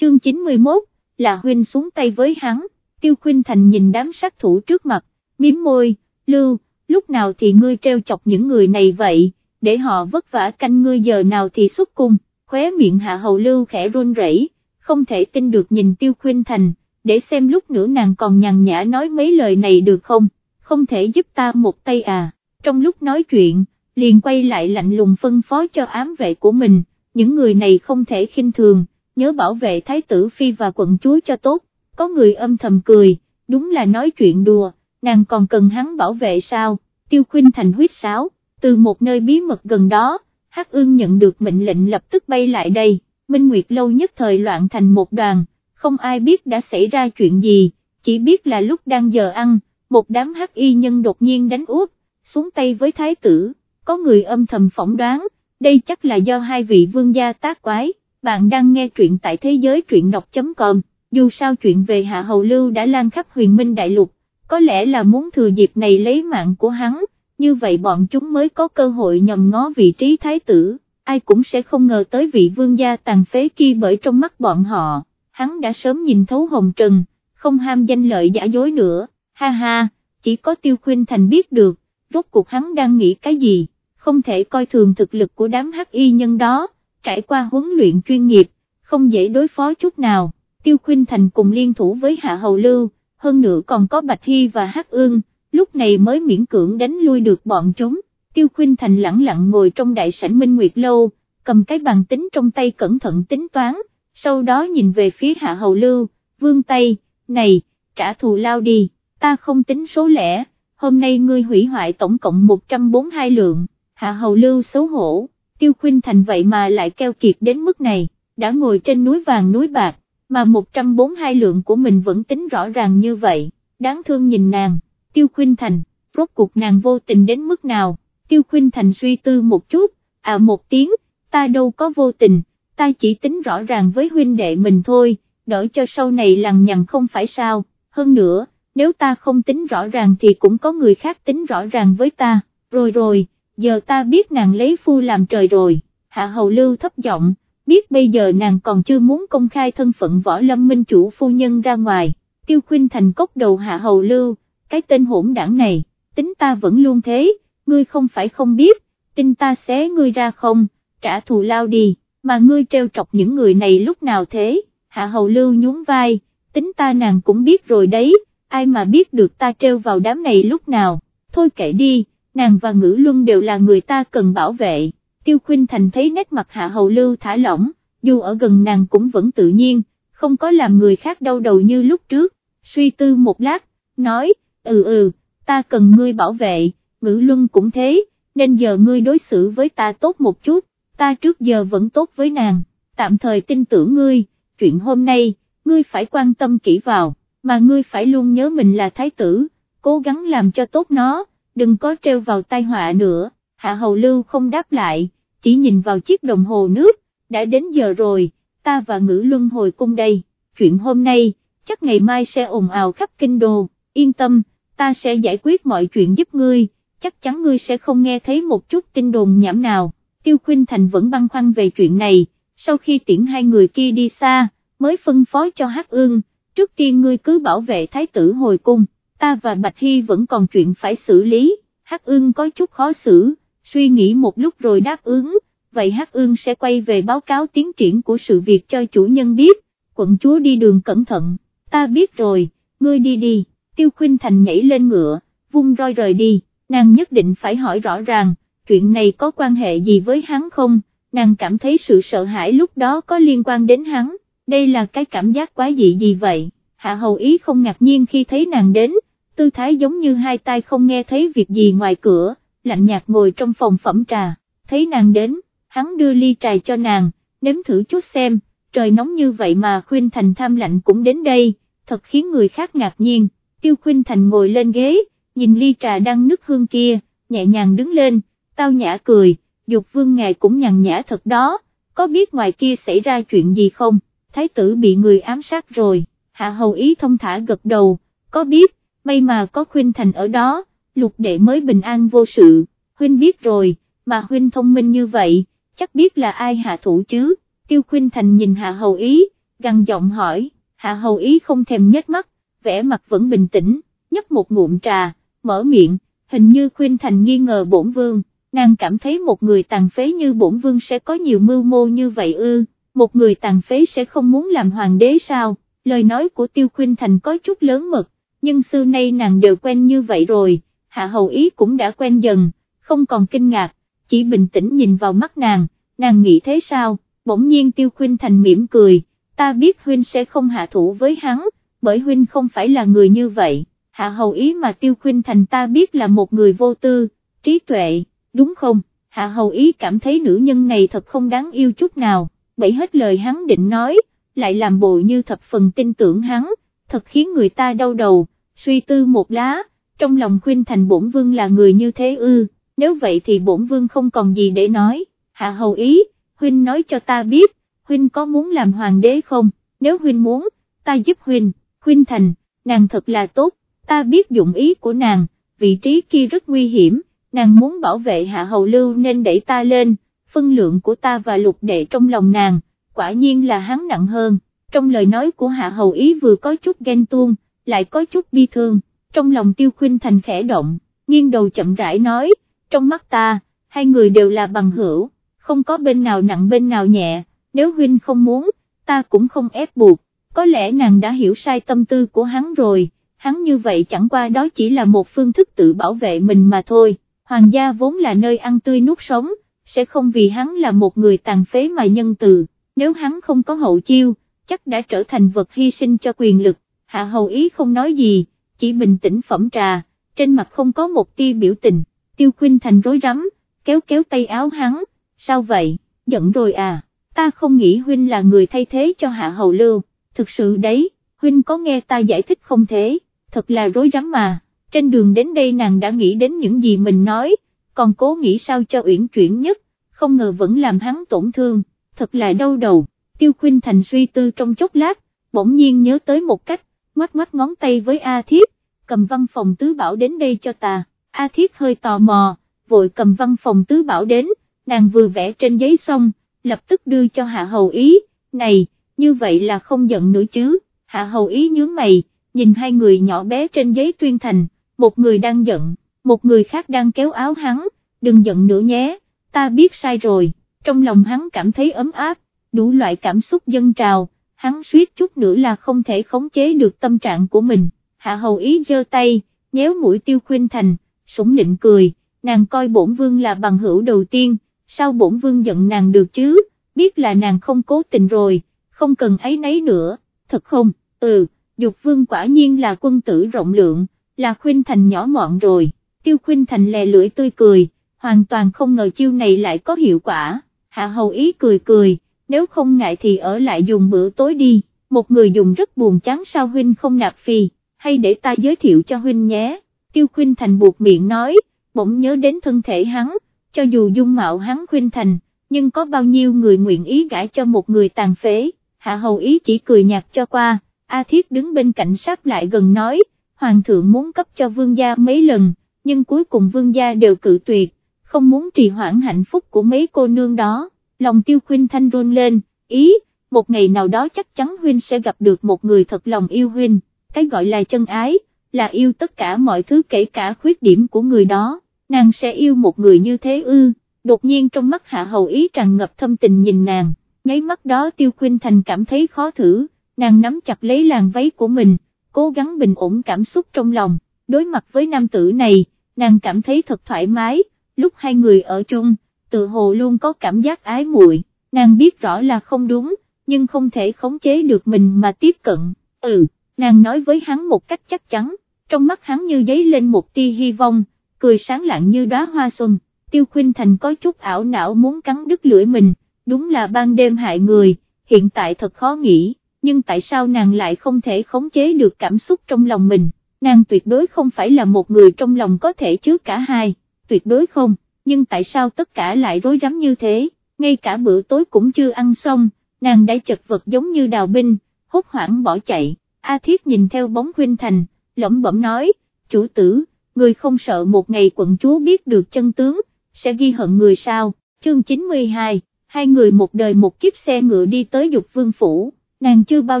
chương 91, là huynh xuống tay với hắn, tiêu khuyên thành nhìn đám sát thủ trước mặt, miếm môi, lưu, lúc nào thì ngươi treo chọc những người này vậy, để họ vất vả canh ngươi giờ nào thì xuất cung, khóe miệng hạ hầu lưu khẽ run rẩy, không thể tin được nhìn tiêu khuyên thành, để xem lúc nữa nàng còn nhàn nhã nói mấy lời này được không, không thể giúp ta một tay à, trong lúc nói chuyện, liền quay lại lạnh lùng phân phó cho ám vệ của mình, những người này không thể khinh thường, nhớ bảo vệ thái tử phi và quận chúa cho tốt, có người âm thầm cười, đúng là nói chuyện đùa, nàng còn cần hắn bảo vệ sao, tiêu khuyên thành huyết sáo, từ một nơi bí mật gần đó, Hắc ương nhận được mệnh lệnh lập tức bay lại đây, Minh Nguyệt lâu nhất thời loạn thành một đoàn, không ai biết đã xảy ra chuyện gì, chỉ biết là lúc đang giờ ăn, một đám hắc y nhân đột nhiên đánh úp, xuống tay với thái tử, có người âm thầm phỏng đoán, đây chắc là do hai vị vương gia tác quái, bạn đang nghe truyện tại thế giới truyện đọc.com, dù sao chuyện về Hạ Hầu Lưu đã lan khắp huyền minh đại lục, có lẽ là muốn thừa dịp này lấy mạng của hắn, như vậy bọn chúng mới có cơ hội nhầm ngó vị trí thái tử, ai cũng sẽ không ngờ tới vị vương gia tàn phế kia bởi trong mắt bọn họ, hắn đã sớm nhìn thấu hồng trần, không ham danh lợi giả dối nữa, ha ha, chỉ có tiêu khuyên thành biết được, rốt cuộc hắn đang nghĩ cái gì, không thể coi thường thực lực của đám hắc y nhân đó, trải qua huấn luyện chuyên nghiệp, không dễ đối phó chút nào, tiêu khuyên thành cùng liên thủ với hạ hầu lưu, hơn nữa còn có bạch hy và hắc ương lúc này mới miễn cưỡng đánh lui được bọn chúng, Tiêu Khuynh Thành lặng lặng ngồi trong đại sảnh Minh Nguyệt Lâu, cầm cái bàn tính trong tay cẩn thận tính toán, sau đó nhìn về phía Hạ Hầu Lưu, vương tay, này, trả thù lao đi, ta không tính số lẻ, hôm nay ngươi hủy hoại tổng cộng 142 lượng, Hạ Hầu Lưu xấu hổ, Tiêu Khuynh Thành vậy mà lại keo kiệt đến mức này, đã ngồi trên núi vàng núi bạc, mà 142 lượng của mình vẫn tính rõ ràng như vậy, đáng thương nhìn nàng. Tiêu Khuynh Thành, rốt cuộc nàng vô tình đến mức nào, Tiêu Khuynh Thành suy tư một chút, à một tiếng, ta đâu có vô tình, ta chỉ tính rõ ràng với huynh đệ mình thôi, đỡ cho sau này lằng nhằng không phải sao, hơn nữa, nếu ta không tính rõ ràng thì cũng có người khác tính rõ ràng với ta, rồi rồi, giờ ta biết nàng lấy phu làm trời rồi, hạ hầu lưu thấp giọng, biết bây giờ nàng còn chưa muốn công khai thân phận võ lâm minh chủ phu nhân ra ngoài, tiêu khuyên thành cốc đầu hạ hầu lưu, cái tên hỗn đảng này, tính ta vẫn luôn thế, ngươi không phải không biết, tin ta xé ngươi ra không, trả thù lao đi, mà ngươi treo trọc những người này lúc nào thế, hạ hầu lưu nhún vai, tính ta nàng cũng biết rồi đấy, ai mà biết được ta treo vào đám này lúc nào, thôi kệ đi, nàng và ngữ luân đều là người ta cần bảo vệ, tiêu khuynh thành thấy nét mặt hạ hầu lưu thả lỏng, dù ở gần nàng cũng vẫn tự nhiên, không có làm người khác đau đầu như lúc trước, suy tư một lát, nói, ừ ừ, ta cần ngươi bảo vệ, ngữ luân cũng thế, nên giờ ngươi đối xử với ta tốt một chút, ta trước giờ vẫn tốt với nàng, tạm thời tin tưởng ngươi, chuyện hôm nay, ngươi phải quan tâm kỹ vào, mà ngươi phải luôn nhớ mình là thái tử, cố gắng làm cho tốt nó, đừng có treo vào tai họa nữa, hạ hầu lưu không đáp lại, chỉ nhìn vào chiếc đồng hồ nước, đã đến giờ rồi, ta và ngữ luân hồi cung đây, chuyện hôm nay, chắc ngày mai sẽ ồn ào khắp kinh đô, yên tâm ta sẽ giải quyết mọi chuyện giúp ngươi, chắc chắn ngươi sẽ không nghe thấy một chút tin đồn nhảm nào, Tiêu Khuynh Thành vẫn băn khoăn về chuyện này, sau khi tiễn hai người kia đi xa, mới phân phó cho Hắc Ương, trước tiên ngươi cứ bảo vệ thái tử hồi cung, ta và Bạch Hy vẫn còn chuyện phải xử lý, Hắc Ương có chút khó xử, suy nghĩ một lúc rồi đáp ứng, vậy Hắc Ương sẽ quay về báo cáo tiến triển của sự việc cho chủ nhân biết, quận chúa đi đường cẩn thận, ta biết rồi, ngươi đi đi. Tiêu Khuynh Thành nhảy lên ngựa, vung roi rời đi, nàng nhất định phải hỏi rõ ràng, chuyện này có quan hệ gì với hắn không, nàng cảm thấy sự sợ hãi lúc đó có liên quan đến hắn, đây là cái cảm giác quá dị gì vậy, hạ hầu ý không ngạc nhiên khi thấy nàng đến, tư thái giống như hai tay không nghe thấy việc gì ngoài cửa, lạnh nhạt ngồi trong phòng phẩm trà, thấy nàng đến, hắn đưa ly trà cho nàng, nếm thử chút xem, trời nóng như vậy mà khuyên thành tham lạnh cũng đến đây, thật khiến người khác ngạc nhiên. Tiêu khuyên Thành ngồi lên ghế, nhìn ly trà đang nức hương kia, nhẹ nhàng đứng lên, tao nhã cười, dục vương ngài cũng nhàn nhã thật đó, có biết ngoài kia xảy ra chuyện gì không, thái tử bị người ám sát rồi, hạ hầu ý thông thả gật đầu, có biết, may mà có Khuynh Thành ở đó, lục đệ mới bình an vô sự, Huynh biết rồi, mà Huynh thông minh như vậy, chắc biết là ai hạ thủ chứ, Tiêu Khuynh Thành nhìn hạ hầu ý, gằn giọng hỏi, hạ hầu ý không thèm nhếch mắt, vẻ mặt vẫn bình tĩnh, nhấp một ngụm trà, mở miệng, hình như khuyên thành nghi ngờ bổn vương, nàng cảm thấy một người tàn phế như bổn vương sẽ có nhiều mưu mô như vậy ư, một người tàn phế sẽ không muốn làm hoàng đế sao, lời nói của tiêu khuyên thành có chút lớn mật, nhưng xưa nay nàng đều quen như vậy rồi, hạ hầu ý cũng đã quen dần, không còn kinh ngạc, chỉ bình tĩnh nhìn vào mắt nàng, nàng nghĩ thế sao, bỗng nhiên tiêu khuyên thành mỉm cười, ta biết huynh sẽ không hạ thủ với hắn, bởi huynh không phải là người như vậy, hạ hầu ý mà tiêu khuyên thành ta biết là một người vô tư, trí tuệ, đúng không, hạ hầu ý cảm thấy nữ nhân này thật không đáng yêu chút nào, bẫy hết lời hắn định nói, lại làm bộ như thập phần tin tưởng hắn, thật khiến người ta đau đầu, suy tư một lá, trong lòng khuyên thành bổn vương là người như thế ư, nếu vậy thì bổn vương không còn gì để nói, hạ hầu ý, huynh nói cho ta biết, huynh có muốn làm hoàng đế không, nếu huynh muốn, ta giúp huynh, khuyên thành, nàng thật là tốt, ta biết dụng ý của nàng, vị trí kia rất nguy hiểm, nàng muốn bảo vệ hạ hầu lưu nên đẩy ta lên, phân lượng của ta và lục đệ trong lòng nàng, quả nhiên là hắn nặng hơn, trong lời nói của hạ hầu ý vừa có chút ghen tuông, lại có chút bi thương, trong lòng tiêu khuyên thành khẽ động, nghiêng đầu chậm rãi nói, trong mắt ta, hai người đều là bằng hữu, không có bên nào nặng bên nào nhẹ, nếu huynh không muốn, ta cũng không ép buộc, có lẽ nàng đã hiểu sai tâm tư của hắn rồi, hắn như vậy chẳng qua đó chỉ là một phương thức tự bảo vệ mình mà thôi, hoàng gia vốn là nơi ăn tươi nuốt sống, sẽ không vì hắn là một người tàn phế mà nhân từ, nếu hắn không có hậu chiêu, chắc đã trở thành vật hy sinh cho quyền lực, hạ hầu ý không nói gì, chỉ bình tĩnh phẩm trà, trên mặt không có một tia biểu tình, tiêu Khuynh thành rối rắm, kéo kéo tay áo hắn, sao vậy, giận rồi à, ta không nghĩ huynh là người thay thế cho hạ hầu lưu, thực sự đấy, huynh có nghe ta giải thích không thế, thật là rối rắm mà, trên đường đến đây nàng đã nghĩ đến những gì mình nói, còn cố nghĩ sao cho uyển chuyển nhất, không ngờ vẫn làm hắn tổn thương, thật là đau đầu, tiêu Khuynh thành suy tư trong chốc lát, bỗng nhiên nhớ tới một cách, ngoắt ngoắt ngón tay với A Thiếp, cầm văn phòng tứ bảo đến đây cho ta, A Thiếp hơi tò mò, vội cầm văn phòng tứ bảo đến, nàng vừa vẽ trên giấy xong, lập tức đưa cho Hạ Hầu Ý, này, như vậy là không giận nữa chứ, Hạ Hầu Ý nhướng mày, nhìn hai người nhỏ bé trên giấy tuyên thành, một người đang giận, một người khác đang kéo áo hắn, đừng giận nữa nhé, ta biết sai rồi, trong lòng hắn cảm thấy ấm áp, đủ loại cảm xúc dân trào, hắn suýt chút nữa là không thể khống chế được tâm trạng của mình, hạ hầu ý giơ tay, nhéo mũi tiêu khuyên thành, sủng nịnh cười, nàng coi bổn vương là bằng hữu đầu tiên, sao bổn vương giận nàng được chứ, biết là nàng không cố tình rồi, không cần ấy nấy nữa, thật không, ừ, dục vương quả nhiên là quân tử rộng lượng, là khuyên thành nhỏ mọn rồi, tiêu khuyên thành lè lưỡi tươi cười, hoàn toàn không ngờ chiêu này lại có hiệu quả, hạ hầu ý cười cười, nếu không ngại thì ở lại dùng bữa tối đi, một người dùng rất buồn chán sao huynh không nạp phi, hay để ta giới thiệu cho huynh nhé, tiêu khuyên thành buộc miệng nói, bỗng nhớ đến thân thể hắn, cho dù dung mạo hắn khuyên thành, nhưng có bao nhiêu người nguyện ý gãi cho một người tàn phế, hạ hầu ý chỉ cười nhạt cho qua, A Thiết đứng bên cạnh sát lại gần nói, Hoàng thượng muốn cấp cho vương gia mấy lần, nhưng cuối cùng vương gia đều cự tuyệt, không muốn trì hoãn hạnh phúc của mấy cô nương đó, lòng tiêu khuyên thanh run lên, ý, một ngày nào đó chắc chắn huynh sẽ gặp được một người thật lòng yêu huynh, cái gọi là chân ái, là yêu tất cả mọi thứ kể cả khuyết điểm của người đó, nàng sẽ yêu một người như thế ư, đột nhiên trong mắt hạ hầu ý tràn ngập thâm tình nhìn nàng, nháy mắt đó tiêu khuyên thành cảm thấy khó thử, nàng nắm chặt lấy làn váy của mình, cố gắng bình ổn cảm xúc trong lòng, đối mặt với nam tử này, nàng cảm thấy thật thoải mái, lúc hai người ở chung, tự hồ luôn có cảm giác ái muội, nàng biết rõ là không đúng, nhưng không thể khống chế được mình mà tiếp cận, ừ, nàng nói với hắn một cách chắc chắn, trong mắt hắn như giấy lên một tia hy vọng, cười sáng lạng như đóa hoa xuân, tiêu khuyên thành có chút ảo não muốn cắn đứt lưỡi mình, đúng là ban đêm hại người, hiện tại thật khó nghĩ nhưng tại sao nàng lại không thể khống chế được cảm xúc trong lòng mình, nàng tuyệt đối không phải là một người trong lòng có thể chứa cả hai, tuyệt đối không, nhưng tại sao tất cả lại rối rắm như thế, ngay cả bữa tối cũng chưa ăn xong, nàng đã chật vật giống như đào binh, hốt hoảng bỏ chạy, A Thiết nhìn theo bóng Khuynh Thành, lẩm bẩm nói, chủ tử, người không sợ một ngày quận chúa biết được chân tướng, sẽ ghi hận người sao, chương 92, hai người một đời một kiếp xe ngựa đi tới dục vương phủ. Nàng chưa bao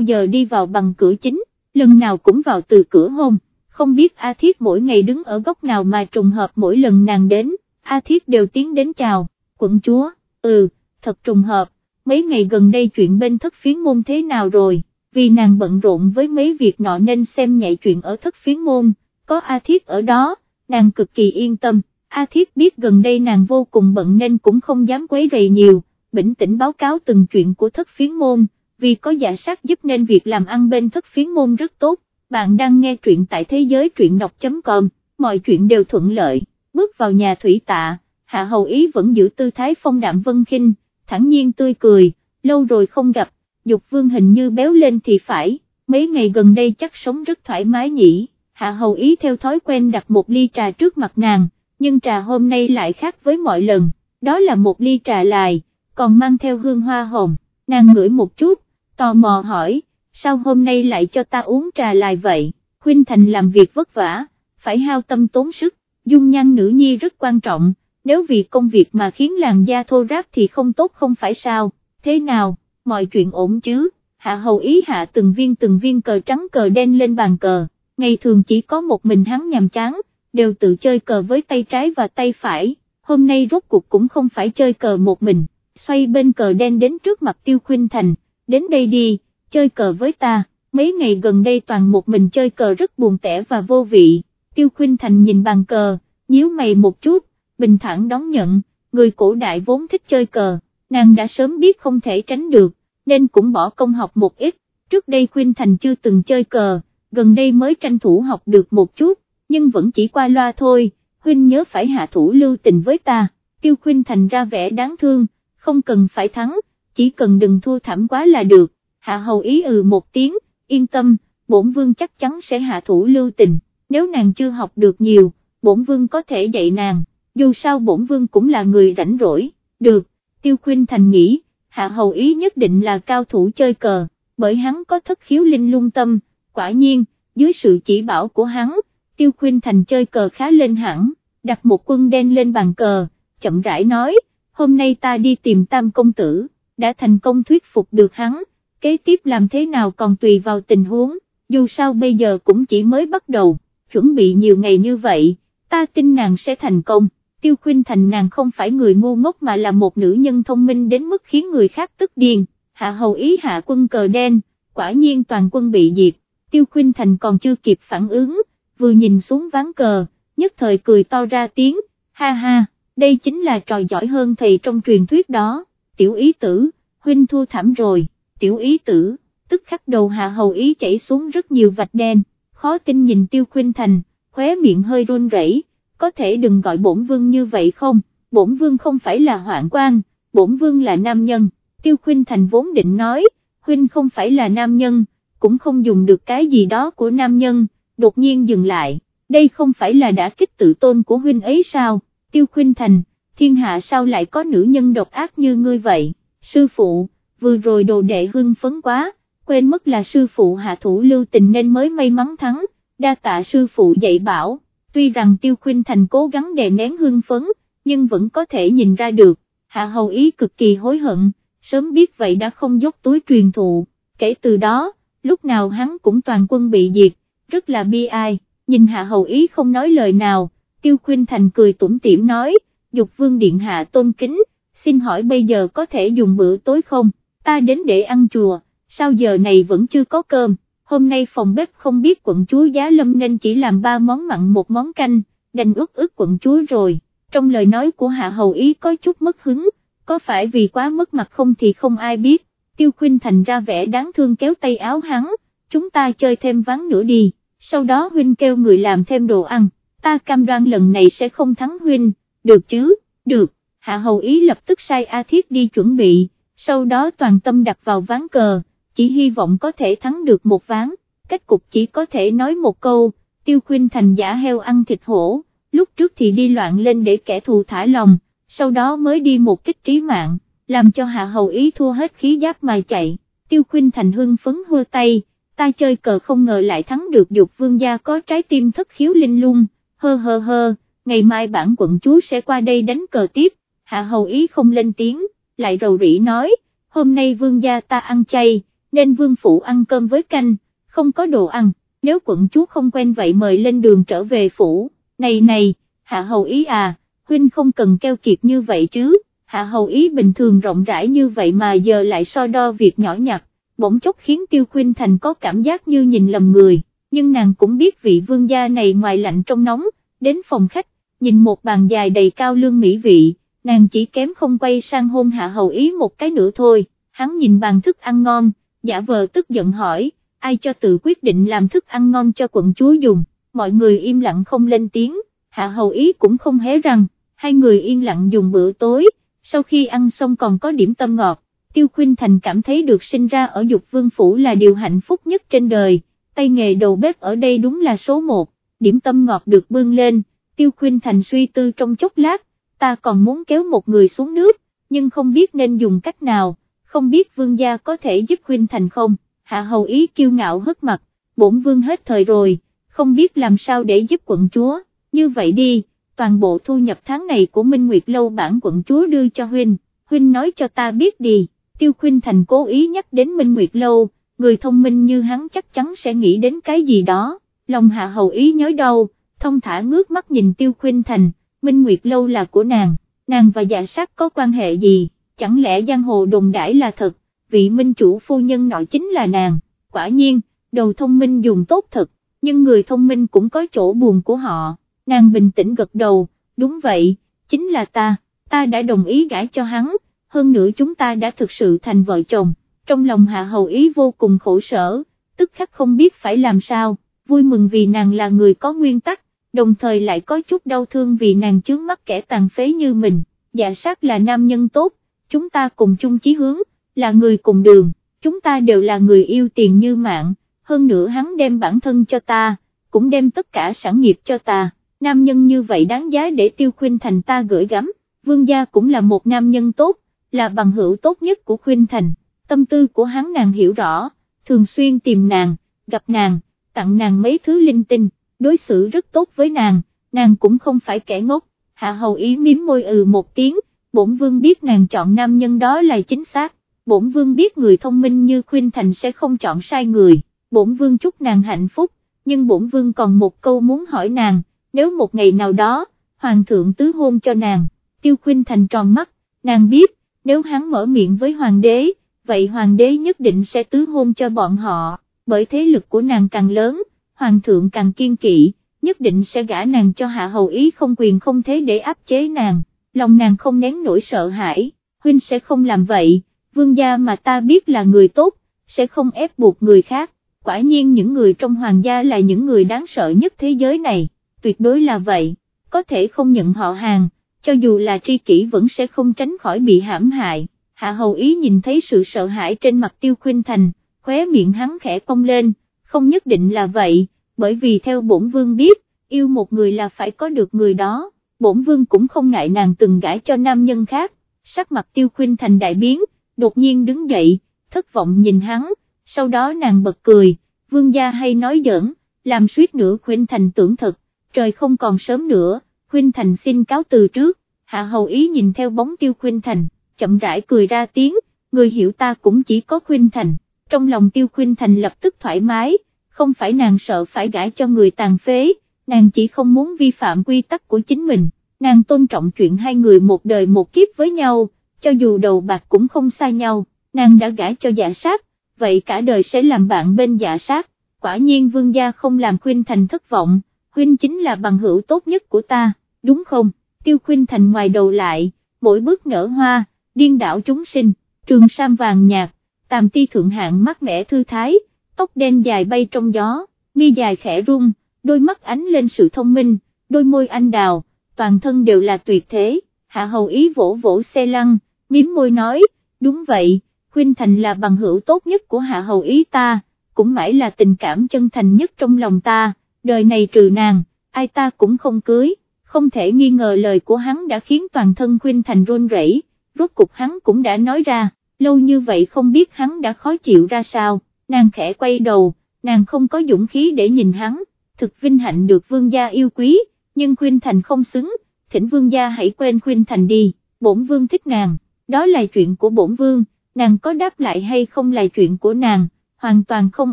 giờ đi vào bằng cửa chính, lần nào cũng vào từ cửa hôn, không biết A Thiết mỗi ngày đứng ở góc nào mà trùng hợp mỗi lần nàng đến, A Thiết đều tiến đến chào, quận chúa, ừ, thật trùng hợp, mấy ngày gần đây chuyện bên thất phiến môn thế nào rồi, vì nàng bận rộn với mấy việc nọ nên xem nhạy chuyện ở thất phiến môn, có A Thiết ở đó, nàng cực kỳ yên tâm, A Thiết biết gần đây nàng vô cùng bận nên cũng không dám quấy rầy nhiều, bình tĩnh báo cáo từng chuyện của thất phiến môn, vì có giả sát giúp nên việc làm ăn bên thất phiến môn rất tốt, bạn đang nghe truyện tại thế giới truyện đọc.com, mọi chuyện đều thuận lợi, bước vào nhà thủy tạ, hạ hầu ý vẫn giữ tư thái phong đạm vân khinh, thẳng nhiên tươi cười, lâu rồi không gặp, dục vương hình như béo lên thì phải, mấy ngày gần đây chắc sống rất thoải mái nhỉ, hạ hầu ý theo thói quen đặt một ly trà trước mặt nàng, nhưng trà hôm nay lại khác với mọi lần, đó là một ly trà lại, còn mang theo hương hoa hồng, nàng ngửi một chút, tò mò hỏi, sao hôm nay lại cho ta uống trà lại vậy, Khuynh Thành làm việc vất vả, phải hao tâm tốn sức, dung nhan nữ nhi rất quan trọng, nếu vì công việc mà khiến làn da thô ráp thì không tốt không phải sao, thế nào, mọi chuyện ổn chứ, hạ hầu ý hạ từng viên từng viên cờ trắng cờ đen lên bàn cờ, ngày thường chỉ có một mình hắn nhàm chán, đều tự chơi cờ với tay trái và tay phải, hôm nay rốt cuộc cũng không phải chơi cờ một mình, xoay bên cờ đen đến trước mặt tiêu khuynh thành, đến đây đi, chơi cờ với ta, mấy ngày gần đây toàn một mình chơi cờ rất buồn tẻ và vô vị, tiêu khuynh thành nhìn bàn cờ, nhíu mày một chút, bình thản đón nhận, người cổ đại vốn thích chơi cờ, nàng đã sớm biết không thể tránh được, nên cũng bỏ công học một ít, trước đây khuynh thành chưa từng chơi cờ, gần đây mới tranh thủ học được một chút, nhưng vẫn chỉ qua loa thôi, huynh nhớ phải hạ thủ lưu tình với ta, tiêu khuynh thành ra vẻ đáng thương, không cần phải thắng, chỉ cần đừng thua thảm quá là được, hạ hầu ý ừ một tiếng, yên tâm, bổn vương chắc chắn sẽ hạ thủ lưu tình, nếu nàng chưa học được nhiều, bổn vương có thể dạy nàng, dù sao bổn vương cũng là người rảnh rỗi, được, tiêu khuyên thành nghĩ, hạ hầu ý nhất định là cao thủ chơi cờ, bởi hắn có thất khiếu linh lung tâm, quả nhiên, dưới sự chỉ bảo của hắn, tiêu khuyên thành chơi cờ khá lên hẳn, đặt một quân đen lên bàn cờ, chậm rãi nói, hôm nay ta đi tìm tam công tử, đã thành công thuyết phục được hắn, kế tiếp làm thế nào còn tùy vào tình huống, dù sao bây giờ cũng chỉ mới bắt đầu, chuẩn bị nhiều ngày như vậy, ta tin nàng sẽ thành công. Tiêu khuyên Thành nàng không phải người ngu ngốc mà là một nữ nhân thông minh đến mức khiến người khác tức điên, hạ hầu ý hạ quân cờ đen, quả nhiên toàn quân bị diệt, Tiêu khuyên Thành còn chưa kịp phản ứng, vừa nhìn xuống ván cờ, nhất thời cười to ra tiếng, ha ha, đây chính là trò giỏi hơn thầy trong truyền thuyết đó, tiểu ý tử, huynh thua thảm rồi, tiểu ý tử, tức khắc đầu hạ hầu ý chảy xuống rất nhiều vạch đen, khó tin nhìn Tiêu Khuynh Thành, khóe miệng hơi run rẩy có thể đừng gọi bổn vương như vậy không, bổn vương không phải là hoạn quan, bổn vương là nam nhân, tiêu khuynh thành vốn định nói, huynh không phải là nam nhân, cũng không dùng được cái gì đó của nam nhân, đột nhiên dừng lại, đây không phải là đã kích tự tôn của huynh ấy sao, tiêu khuynh thành, thiên hạ sao lại có nữ nhân độc ác như ngươi vậy, sư phụ, vừa rồi đồ đệ hưng phấn quá, quên mất là sư phụ hạ thủ lưu tình nên mới may mắn thắng, đa tạ sư phụ dạy bảo. Tuy rằng Tiêu khuyên Thành cố gắng đè nén hương phấn, nhưng vẫn có thể nhìn ra được, Hạ Hầu Ý cực kỳ hối hận, sớm biết vậy đã không dốc túi truyền thụ, kể từ đó, lúc nào hắn cũng toàn quân bị diệt, rất là bi ai, nhìn Hạ Hầu Ý không nói lời nào, Tiêu khuyên Thành cười tủm tỉm nói, Dục Vương Điện Hạ tôn kính, xin hỏi bây giờ có thể dùng bữa tối không, ta đến để ăn chùa, sao giờ này vẫn chưa có cơm? Hôm nay phòng bếp không biết quận chúa giá lâm nên chỉ làm ba món mặn một món canh, đành ướt ướt quận chúa rồi, trong lời nói của hạ hầu ý có chút mất hứng, có phải vì quá mất mặt không thì không ai biết, tiêu khuynh thành ra vẻ đáng thương kéo tay áo hắn, chúng ta chơi thêm ván nữa đi, sau đó huynh kêu người làm thêm đồ ăn, ta cam đoan lần này sẽ không thắng huynh, được chứ, được, hạ hầu ý lập tức sai A Thiết đi chuẩn bị, sau đó toàn tâm đặt vào ván cờ chỉ hy vọng có thể thắng được một ván, cách cục chỉ có thể nói một câu, tiêu khuyên thành giả heo ăn thịt hổ, lúc trước thì đi loạn lên để kẻ thù thả lòng, sau đó mới đi một kích trí mạng, làm cho hạ hầu ý thua hết khí giáp mà chạy, tiêu khuyên thành hưng phấn hưa tay, ta chơi cờ không ngờ lại thắng được dục vương gia có trái tim thất khiếu linh lung, hơ hơ hơ, ngày mai bản quận chúa sẽ qua đây đánh cờ tiếp, hạ hầu ý không lên tiếng, lại rầu rĩ nói, hôm nay vương gia ta ăn chay, nên vương phủ ăn cơm với canh, không có đồ ăn, nếu quận chúa không quen vậy mời lên đường trở về phủ, này này, hạ hầu ý à, huynh không cần keo kiệt như vậy chứ, hạ hầu ý bình thường rộng rãi như vậy mà giờ lại so đo việc nhỏ nhặt, bỗng chốc khiến tiêu khuyên thành có cảm giác như nhìn lầm người, nhưng nàng cũng biết vị vương gia này ngoài lạnh trong nóng, đến phòng khách, nhìn một bàn dài đầy cao lương mỹ vị, nàng chỉ kém không quay sang hôn hạ hầu ý một cái nữa thôi, hắn nhìn bàn thức ăn ngon, giả vờ tức giận hỏi, ai cho tự quyết định làm thức ăn ngon cho quận chúa dùng, mọi người im lặng không lên tiếng, hạ hầu ý cũng không hé răng, hai người yên lặng dùng bữa tối, sau khi ăn xong còn có điểm tâm ngọt, Tiêu khuyên Thành cảm thấy được sinh ra ở dục vương phủ là điều hạnh phúc nhất trên đời, tay nghề đầu bếp ở đây đúng là số một, điểm tâm ngọt được bưng lên, Tiêu khuyên Thành suy tư trong chốc lát, ta còn muốn kéo một người xuống nước, nhưng không biết nên dùng cách nào, không biết vương gia có thể giúp huynh Thành không, hạ hầu ý kiêu ngạo hất mặt, bổn vương hết thời rồi, không biết làm sao để giúp quận chúa, như vậy đi, toàn bộ thu nhập tháng này của Minh Nguyệt Lâu bản quận chúa đưa cho Huynh, Huynh nói cho ta biết đi, Tiêu Khuynh Thành cố ý nhắc đến Minh Nguyệt Lâu, người thông minh như hắn chắc chắn sẽ nghĩ đến cái gì đó, lòng hạ hầu ý nhói đau, thông thả ngước mắt nhìn Tiêu Khuynh Thành, Minh Nguyệt Lâu là của nàng, nàng và dạ sát có quan hệ gì, chẳng lẽ giang hồ đồn đãi là thật, vị minh chủ phu nhân nội chính là nàng, quả nhiên, đầu thông minh dùng tốt thật, nhưng người thông minh cũng có chỗ buồn của họ, nàng bình tĩnh gật đầu, đúng vậy, chính là ta, ta đã đồng ý gãi cho hắn, hơn nữa chúng ta đã thực sự thành vợ chồng, trong lòng hạ hầu ý vô cùng khổ sở, tức khắc không biết phải làm sao, vui mừng vì nàng là người có nguyên tắc, đồng thời lại có chút đau thương vì nàng chướng mắt kẻ tàn phế như mình, dạ sát là nam nhân tốt, chúng ta cùng chung chí hướng, là người cùng đường, chúng ta đều là người yêu tiền như mạng, hơn nữa hắn đem bản thân cho ta, cũng đem tất cả sản nghiệp cho ta, nam nhân như vậy đáng giá để tiêu khuyên thành ta gửi gắm, vương gia cũng là một nam nhân tốt, là bằng hữu tốt nhất của khuyên thành, tâm tư của hắn nàng hiểu rõ, thường xuyên tìm nàng, gặp nàng, tặng nàng mấy thứ linh tinh, đối xử rất tốt với nàng, nàng cũng không phải kẻ ngốc, hạ hầu ý miếm môi ừ một tiếng, bổn vương biết nàng chọn nam nhân đó là chính xác, bổn vương biết người thông minh như khuyên thành sẽ không chọn sai người, bổn vương chúc nàng hạnh phúc, nhưng bổn vương còn một câu muốn hỏi nàng, nếu một ngày nào đó, hoàng thượng tứ hôn cho nàng, tiêu khuyên thành tròn mắt, nàng biết, nếu hắn mở miệng với hoàng đế, vậy hoàng đế nhất định sẽ tứ hôn cho bọn họ, bởi thế lực của nàng càng lớn, hoàng thượng càng kiên kỵ, nhất định sẽ gả nàng cho hạ hầu ý không quyền không thế để áp chế nàng, lòng nàng không nén nổi sợ hãi, huynh sẽ không làm vậy, vương gia mà ta biết là người tốt, sẽ không ép buộc người khác, quả nhiên những người trong hoàng gia là những người đáng sợ nhất thế giới này, tuyệt đối là vậy, có thể không nhận họ hàng, cho dù là tri kỷ vẫn sẽ không tránh khỏi bị hãm hại, hạ hầu ý nhìn thấy sự sợ hãi trên mặt tiêu khuyên thành, khóe miệng hắn khẽ cong lên, không nhất định là vậy, bởi vì theo bổn vương biết, yêu một người là phải có được người đó, bổn vương cũng không ngại nàng từng gãi cho nam nhân khác, sắc mặt tiêu khuyên thành đại biến, đột nhiên đứng dậy, thất vọng nhìn hắn, sau đó nàng bật cười, vương gia hay nói giỡn, làm suýt nữa khuyên thành tưởng thật, trời không còn sớm nữa, khuyên thành xin cáo từ trước, hạ hầu ý nhìn theo bóng tiêu khuyên thành, chậm rãi cười ra tiếng, người hiểu ta cũng chỉ có khuyên thành, trong lòng tiêu khuyên thành lập tức thoải mái, không phải nàng sợ phải gãi cho người tàn phế, nàng chỉ không muốn vi phạm quy tắc của chính mình, nàng tôn trọng chuyện hai người một đời một kiếp với nhau, cho dù đầu bạc cũng không xa nhau, nàng đã gả cho giả sát, vậy cả đời sẽ làm bạn bên giả sát, quả nhiên vương gia không làm khuyên thành thất vọng, khuyên chính là bằng hữu tốt nhất của ta, đúng không, tiêu khuyên thành ngoài đầu lại, mỗi bước nở hoa, điên đảo chúng sinh, trường sam vàng nhạt, tàm ti thượng hạng mát mẻ thư thái, tóc đen dài bay trong gió, mi dài khẽ rung, đôi mắt ánh lên sự thông minh, đôi môi anh đào, toàn thân đều là tuyệt thế, hạ hầu ý vỗ vỗ xe lăn, miếm môi nói, đúng vậy, Khuynh Thành là bằng hữu tốt nhất của hạ hầu ý ta, cũng mãi là tình cảm chân thành nhất trong lòng ta, đời này trừ nàng, ai ta cũng không cưới, không thể nghi ngờ lời của hắn đã khiến toàn thân Khuynh Thành run rẩy. rốt cục hắn cũng đã nói ra, lâu như vậy không biết hắn đã khó chịu ra sao, nàng khẽ quay đầu, nàng không có dũng khí để nhìn hắn, thực vinh hạnh được vương gia yêu quý, nhưng khuyên Thành không xứng, thỉnh vương gia hãy quên khuyên Thành đi, bổn vương thích nàng, đó là chuyện của bổn vương, nàng có đáp lại hay không là chuyện của nàng, hoàn toàn không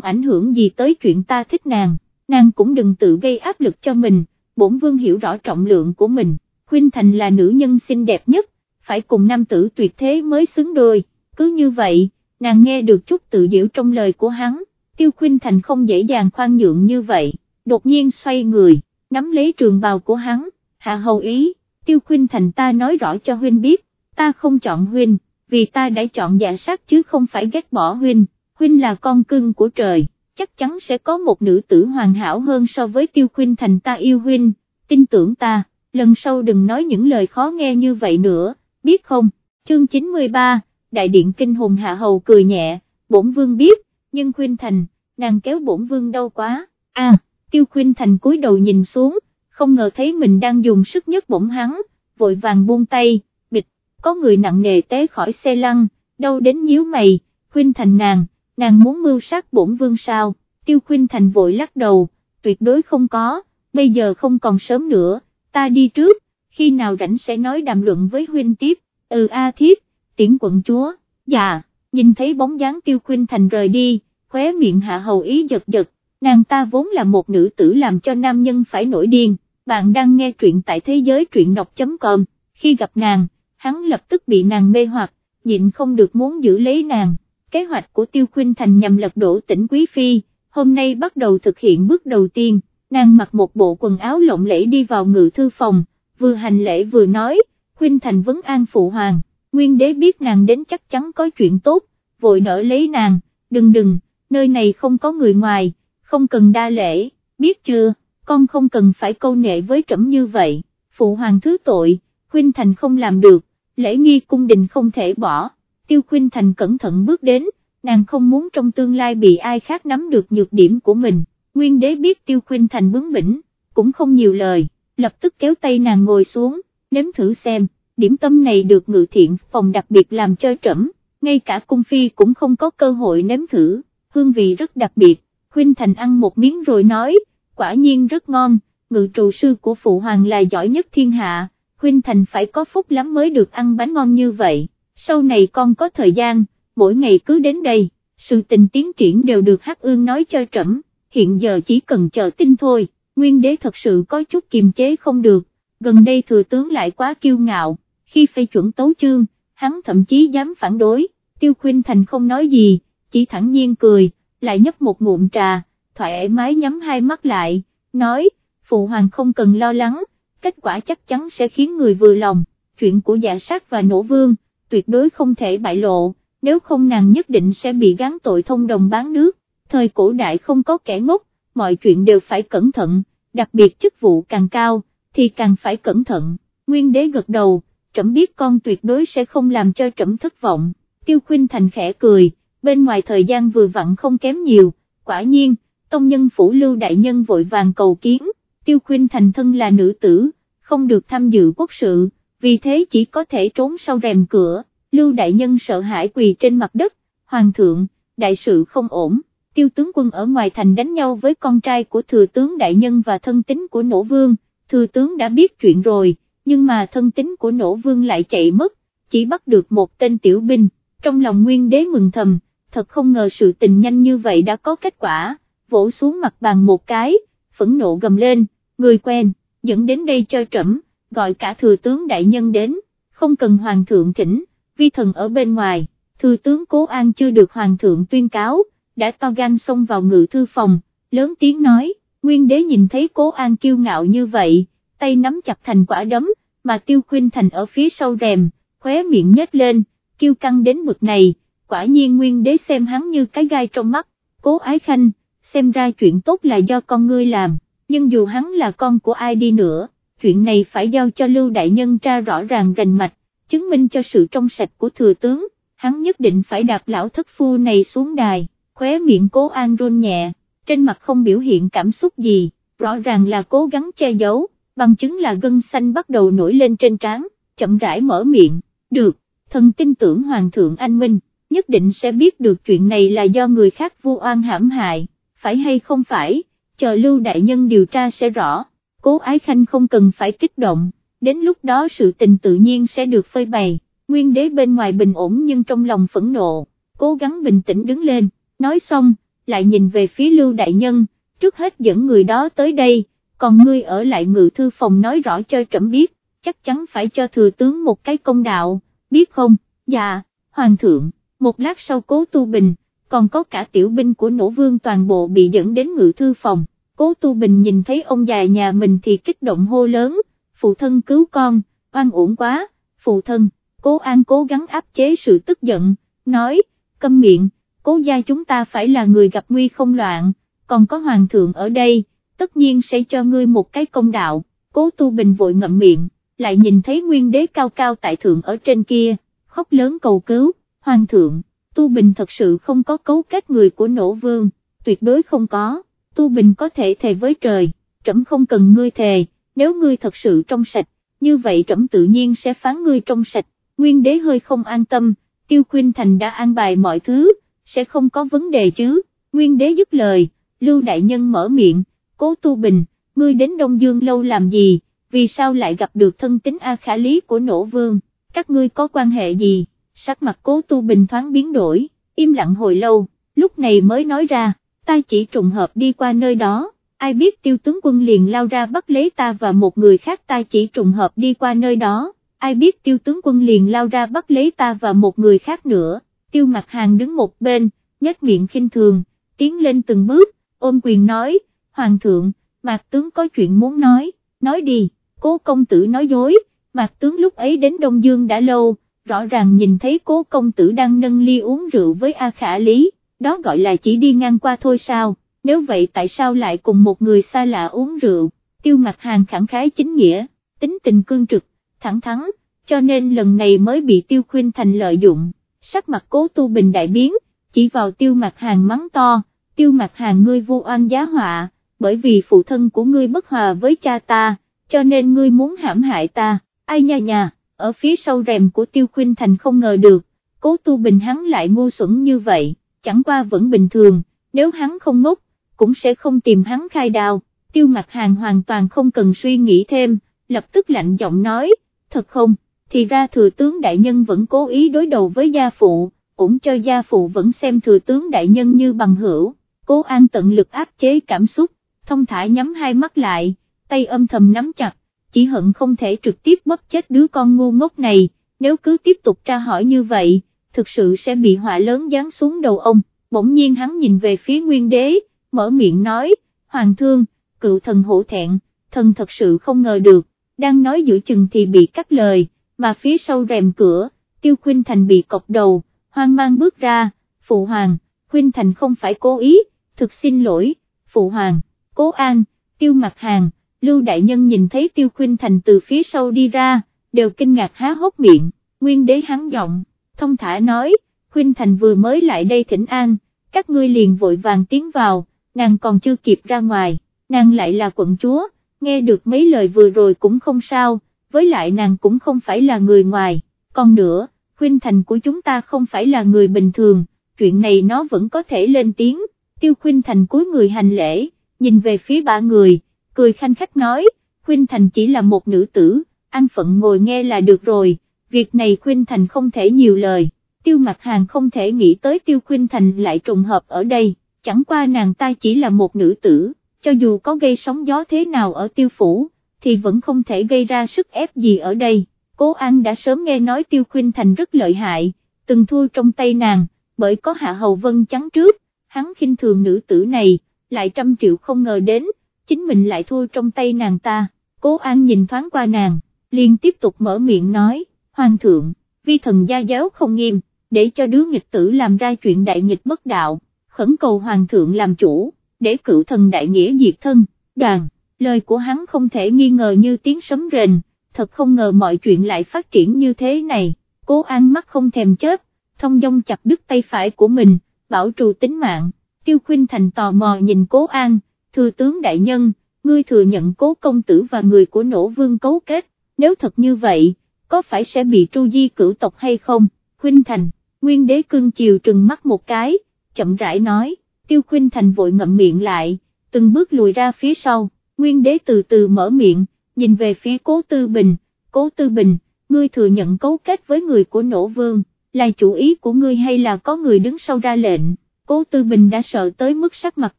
ảnh hưởng gì tới chuyện ta thích nàng, nàng cũng đừng tự gây áp lực cho mình, bổn vương hiểu rõ trọng lượng của mình, khuyên Thành là nữ nhân xinh đẹp nhất, phải cùng nam tử tuyệt thế mới xứng đôi, cứ như vậy, nàng nghe được chút tự diễu trong lời của hắn, Tiêu Khuynh Thành không dễ dàng khoan nhượng như vậy, đột nhiên xoay người, nắm lấy trường bào của hắn, hạ hầu ý, Tiêu khuyên Thành ta nói rõ cho huynh biết, ta không chọn huynh, vì ta đã chọn giả sát chứ không phải ghét bỏ huynh, huynh là con cưng của trời, chắc chắn sẽ có một nữ tử hoàn hảo hơn so với Tiêu khuyên Thành ta yêu huynh, tin tưởng ta, lần sau đừng nói những lời khó nghe như vậy nữa, biết không, chương 93, Đại điện Kinh Hùng Hạ Hầu cười nhẹ, bổn vương biết, nhưng khuyên Thành, nàng kéo bổn vương đau quá, a Tiêu Khuynh Thành cúi đầu nhìn xuống, không ngờ thấy mình đang dùng sức nhất bổng hắn, vội vàng buông tay, bịch, có người nặng nề té khỏi xe lăn, đau đến nhíu mày, Khuynh Thành nàng, nàng muốn mưu sát bổn vương sao, Tiêu Khuynh Thành vội lắc đầu, tuyệt đối không có, bây giờ không còn sớm nữa, ta đi trước, khi nào rảnh sẽ nói đàm luận với huynh tiếp, ừ a thiếp, tiễn quận chúa, dạ, nhìn thấy bóng dáng Tiêu Khuynh Thành rời đi, khóe miệng hạ hầu ý giật giật, nàng ta vốn là một nữ tử làm cho nam nhân phải nổi điên, bạn đang nghe truyện tại thế giới truyện đọc.com, khi gặp nàng, hắn lập tức bị nàng mê hoặc, nhịn không được muốn giữ lấy nàng, kế hoạch của Tiêu Khuynh Thành nhằm lật đổ tỉnh Quý Phi, hôm nay bắt đầu thực hiện bước đầu tiên, nàng mặc một bộ quần áo lộng lẫy đi vào ngự thư phòng, vừa hành lễ vừa nói, Khuynh Thành vấn an phụ hoàng, nguyên đế biết nàng đến chắc chắn có chuyện tốt, vội nở lấy nàng, đừng đừng, nơi này không có người ngoài, không cần đa lễ, biết chưa, con không cần phải câu nệ với trẫm như vậy, phụ hoàng thứ tội, khuyên Thành không làm được, lễ nghi cung đình không thể bỏ, Tiêu khuyên Thành cẩn thận bước đến, nàng không muốn trong tương lai bị ai khác nắm được nhược điểm của mình, nguyên đế biết Tiêu khuyên Thành bướng bỉnh, cũng không nhiều lời, lập tức kéo tay nàng ngồi xuống, nếm thử xem, điểm tâm này được ngự thiện phòng đặc biệt làm cho trẫm, ngay cả cung phi cũng không có cơ hội nếm thử, hương vị rất đặc biệt, Khuynh Thành ăn một miếng rồi nói, quả nhiên rất ngon, ngự trù sư của phụ hoàng là giỏi nhất thiên hạ, Khuynh Thành phải có phúc lắm mới được ăn bánh ngon như vậy, sau này con có thời gian, mỗi ngày cứ đến đây, sự tình tiến triển đều được Hắc Ương nói cho trẫm, hiện giờ chỉ cần chờ tin thôi, nguyên đế thật sự có chút kiềm chế không được, gần đây thừa tướng lại quá kiêu ngạo, khi phê chuẩn tấu chương, hắn thậm chí dám phản đối, Tiêu Khuynh Thành không nói gì, chỉ thẳng nhiên cười, lại nhấp một ngụm trà, thoải mái nhắm hai mắt lại, nói, phụ hoàng không cần lo lắng, kết quả chắc chắn sẽ khiến người vừa lòng, chuyện của giả sát và nổ vương, tuyệt đối không thể bại lộ, nếu không nàng nhất định sẽ bị gán tội thông đồng bán nước, thời cổ đại không có kẻ ngốc, mọi chuyện đều phải cẩn thận, đặc biệt chức vụ càng cao, thì càng phải cẩn thận, nguyên đế gật đầu, trẫm biết con tuyệt đối sẽ không làm cho trẫm thất vọng, tiêu khuyên thành khẽ cười, bên ngoài thời gian vừa vặn không kém nhiều, quả nhiên, tông nhân phủ lưu đại nhân vội vàng cầu kiến, tiêu khuyên thành thân là nữ tử, không được tham dự quốc sự, vì thế chỉ có thể trốn sau rèm cửa, lưu đại nhân sợ hãi quỳ trên mặt đất, hoàng thượng, đại sự không ổn, tiêu tướng quân ở ngoài thành đánh nhau với con trai của thừa tướng đại nhân và thân tính của nổ vương, thừa tướng đã biết chuyện rồi, nhưng mà thân tính của nổ vương lại chạy mất, chỉ bắt được một tên tiểu binh, trong lòng nguyên đế mừng thầm, thật không ngờ sự tình nhanh như vậy đã có kết quả, vỗ xuống mặt bàn một cái, phẫn nộ gầm lên, người quen, dẫn đến đây cho trẫm, gọi cả thừa tướng đại nhân đến, không cần hoàng thượng thỉnh, vi thần ở bên ngoài, thừa tướng cố an chưa được hoàng thượng tuyên cáo, đã to gan xông vào ngự thư phòng, lớn tiếng nói, nguyên đế nhìn thấy cố an kiêu ngạo như vậy, tay nắm chặt thành quả đấm, mà tiêu khuyên thành ở phía sau rèm, khóe miệng nhếch lên, kiêu căng đến mực này, quả nhiên nguyên đế xem hắn như cái gai trong mắt, cố ái khanh, xem ra chuyện tốt là do con ngươi làm, nhưng dù hắn là con của ai đi nữa, chuyện này phải giao cho Lưu Đại Nhân tra rõ ràng rành mạch, chứng minh cho sự trong sạch của thừa tướng, hắn nhất định phải đạp lão thất phu này xuống đài, khóe miệng cố an run nhẹ, trên mặt không biểu hiện cảm xúc gì, rõ ràng là cố gắng che giấu, bằng chứng là gân xanh bắt đầu nổi lên trên trán, chậm rãi mở miệng, được, thần tin tưởng Hoàng thượng anh Minh nhất định sẽ biết được chuyện này là do người khác vu oan hãm hại, phải hay không phải, chờ lưu đại nhân điều tra sẽ rõ, cố ái khanh không cần phải kích động, đến lúc đó sự tình tự nhiên sẽ được phơi bày, nguyên đế bên ngoài bình ổn nhưng trong lòng phẫn nộ, cố gắng bình tĩnh đứng lên, nói xong, lại nhìn về phía lưu đại nhân, trước hết dẫn người đó tới đây, còn ngươi ở lại ngự thư phòng nói rõ cho trẫm biết, chắc chắn phải cho thừa tướng một cái công đạo, biết không, dạ, hoàng thượng, một lát sau cố tu bình, còn có cả tiểu binh của nổ vương toàn bộ bị dẫn đến ngự thư phòng, cố tu bình nhìn thấy ông già nhà mình thì kích động hô lớn, phụ thân cứu con, oan uổng quá, phụ thân, cố an cố gắng áp chế sự tức giận, nói, câm miệng, cố gia chúng ta phải là người gặp nguy không loạn, còn có hoàng thượng ở đây, tất nhiên sẽ cho ngươi một cái công đạo, cố tu bình vội ngậm miệng, lại nhìn thấy nguyên đế cao cao tại thượng ở trên kia, khóc lớn cầu cứu, hoàng thượng, tu bình thật sự không có cấu kết người của nổ vương, tuyệt đối không có, tu bình có thể thề với trời, trẫm không cần ngươi thề, nếu ngươi thật sự trong sạch, như vậy trẫm tự nhiên sẽ phán ngươi trong sạch, nguyên đế hơi không an tâm, tiêu khuyên thành đã an bài mọi thứ, sẽ không có vấn đề chứ, nguyên đế dứt lời, lưu đại nhân mở miệng, cố tu bình, ngươi đến Đông Dương lâu làm gì, vì sao lại gặp được thân tính A Khả Lý của nổ vương, các ngươi có quan hệ gì, sắc mặt cố tu bình thoáng biến đổi, im lặng hồi lâu, lúc này mới nói ra, ta chỉ trùng hợp đi qua nơi đó, ai biết tiêu tướng quân liền lao ra bắt lấy ta và một người khác ta chỉ trùng hợp đi qua nơi đó, ai biết tiêu tướng quân liền lao ra bắt lấy ta và một người khác nữa, tiêu mặt hàng đứng một bên, nhếch miệng khinh thường, tiến lên từng bước, ôm quyền nói, Hoàng thượng, Mạc tướng có chuyện muốn nói, nói đi, cố công tử nói dối, Mạc tướng lúc ấy đến Đông Dương đã lâu, rõ ràng nhìn thấy cố công tử đang nâng ly uống rượu với A Khả Lý, đó gọi là chỉ đi ngang qua thôi sao, nếu vậy tại sao lại cùng một người xa lạ uống rượu, tiêu mặt hàng khẳng khái chính nghĩa, tính tình cương trực, thẳng thắn, cho nên lần này mới bị tiêu khuyên thành lợi dụng, sắc mặt cố tu bình đại biến, chỉ vào tiêu mặt hàng mắng to, tiêu mặt hàng ngươi vô oan giá họa, bởi vì phụ thân của ngươi bất hòa với cha ta, cho nên ngươi muốn hãm hại ta, ai nha nha, ở phía sau rèm của tiêu Khuynh thành không ngờ được, cố tu bình hắn lại ngu xuẩn như vậy, chẳng qua vẫn bình thường, nếu hắn không ngốc, cũng sẽ không tìm hắn khai đào, tiêu Mặc hàng hoàn toàn không cần suy nghĩ thêm, lập tức lạnh giọng nói, thật không, thì ra thừa tướng đại nhân vẫn cố ý đối đầu với gia phụ, ủng cho gia phụ vẫn xem thừa tướng đại nhân như bằng hữu, cố an tận lực áp chế cảm xúc, thông thả nhắm hai mắt lại, tay âm thầm nắm chặt, chỉ hận không thể trực tiếp bóp chết đứa con ngu ngốc này, nếu cứ tiếp tục tra hỏi như vậy, thực sự sẽ bị họa lớn giáng xuống đầu ông, bỗng nhiên hắn nhìn về phía nguyên đế, mở miệng nói, Hoàng thương, cựu thần hổ thẹn, thần thật sự không ngờ được, đang nói giữa chừng thì bị cắt lời, mà phía sau rèm cửa, tiêu khuyên thành bị cọc đầu, hoang mang bước ra, phụ hoàng, khuyên thành không phải cố ý, thực xin lỗi, phụ hoàng, cố an, tiêu mặt hàng, lưu đại nhân nhìn thấy tiêu Khuynh thành từ phía sau đi ra, đều kinh ngạc há hốc miệng, nguyên đế hắn giọng, thông thả nói, Khuynh thành vừa mới lại đây thỉnh an, các ngươi liền vội vàng tiến vào, nàng còn chưa kịp ra ngoài, nàng lại là quận chúa, nghe được mấy lời vừa rồi cũng không sao, với lại nàng cũng không phải là người ngoài, còn nữa, Khuynh thành của chúng ta không phải là người bình thường, chuyện này nó vẫn có thể lên tiếng, tiêu Khuynh thành cuối người hành lễ, nhìn về phía ba người, cười khanh khách nói, khuyên thành chỉ là một nữ tử, an phận ngồi nghe là được rồi, việc này khuyên thành không thể nhiều lời, tiêu mặt hàng không thể nghĩ tới tiêu khuyên thành lại trùng hợp ở đây, chẳng qua nàng ta chỉ là một nữ tử, cho dù có gây sóng gió thế nào ở tiêu phủ, thì vẫn không thể gây ra sức ép gì ở đây. Cố An đã sớm nghe nói Tiêu Khuynh Thành rất lợi hại, từng thua trong tay nàng, bởi có Hạ Hầu Vân trắng trước, hắn khinh thường nữ tử này, lại trăm triệu không ngờ đến, chính mình lại thua trong tay nàng ta. Cố An nhìn thoáng qua nàng, liền tiếp tục mở miệng nói, Hoàng thượng, vi thần gia giáo không nghiêm, để cho đứa nghịch tử làm ra chuyện đại nghịch bất đạo, khẩn cầu Hoàng thượng làm chủ, để cựu thần đại nghĩa diệt thân, đoàn lời của hắn không thể nghi ngờ như tiếng sấm rền, thật không ngờ mọi chuyện lại phát triển như thế này, cố an mắt không thèm chớp, thông dong chặt đứt tay phải của mình, bảo trù tính mạng, tiêu khuyên thành tò mò nhìn cố an, thừa tướng đại nhân, ngươi thừa nhận cố công tử và người của nổ vương cấu kết, nếu thật như vậy, có phải sẽ bị tru di cửu tộc hay không, khuyên thành, nguyên đế cưng chiều trừng mắt một cái, chậm rãi nói, tiêu khuyên thành vội ngậm miệng lại, từng bước lùi ra phía sau. Nguyên đế từ từ mở miệng, nhìn về phía cố tư bình, cố tư bình, ngươi thừa nhận cấu kết với người của nổ vương, là chủ ý của ngươi hay là có người đứng sau ra lệnh, cố tư bình đã sợ tới mức sắc mặt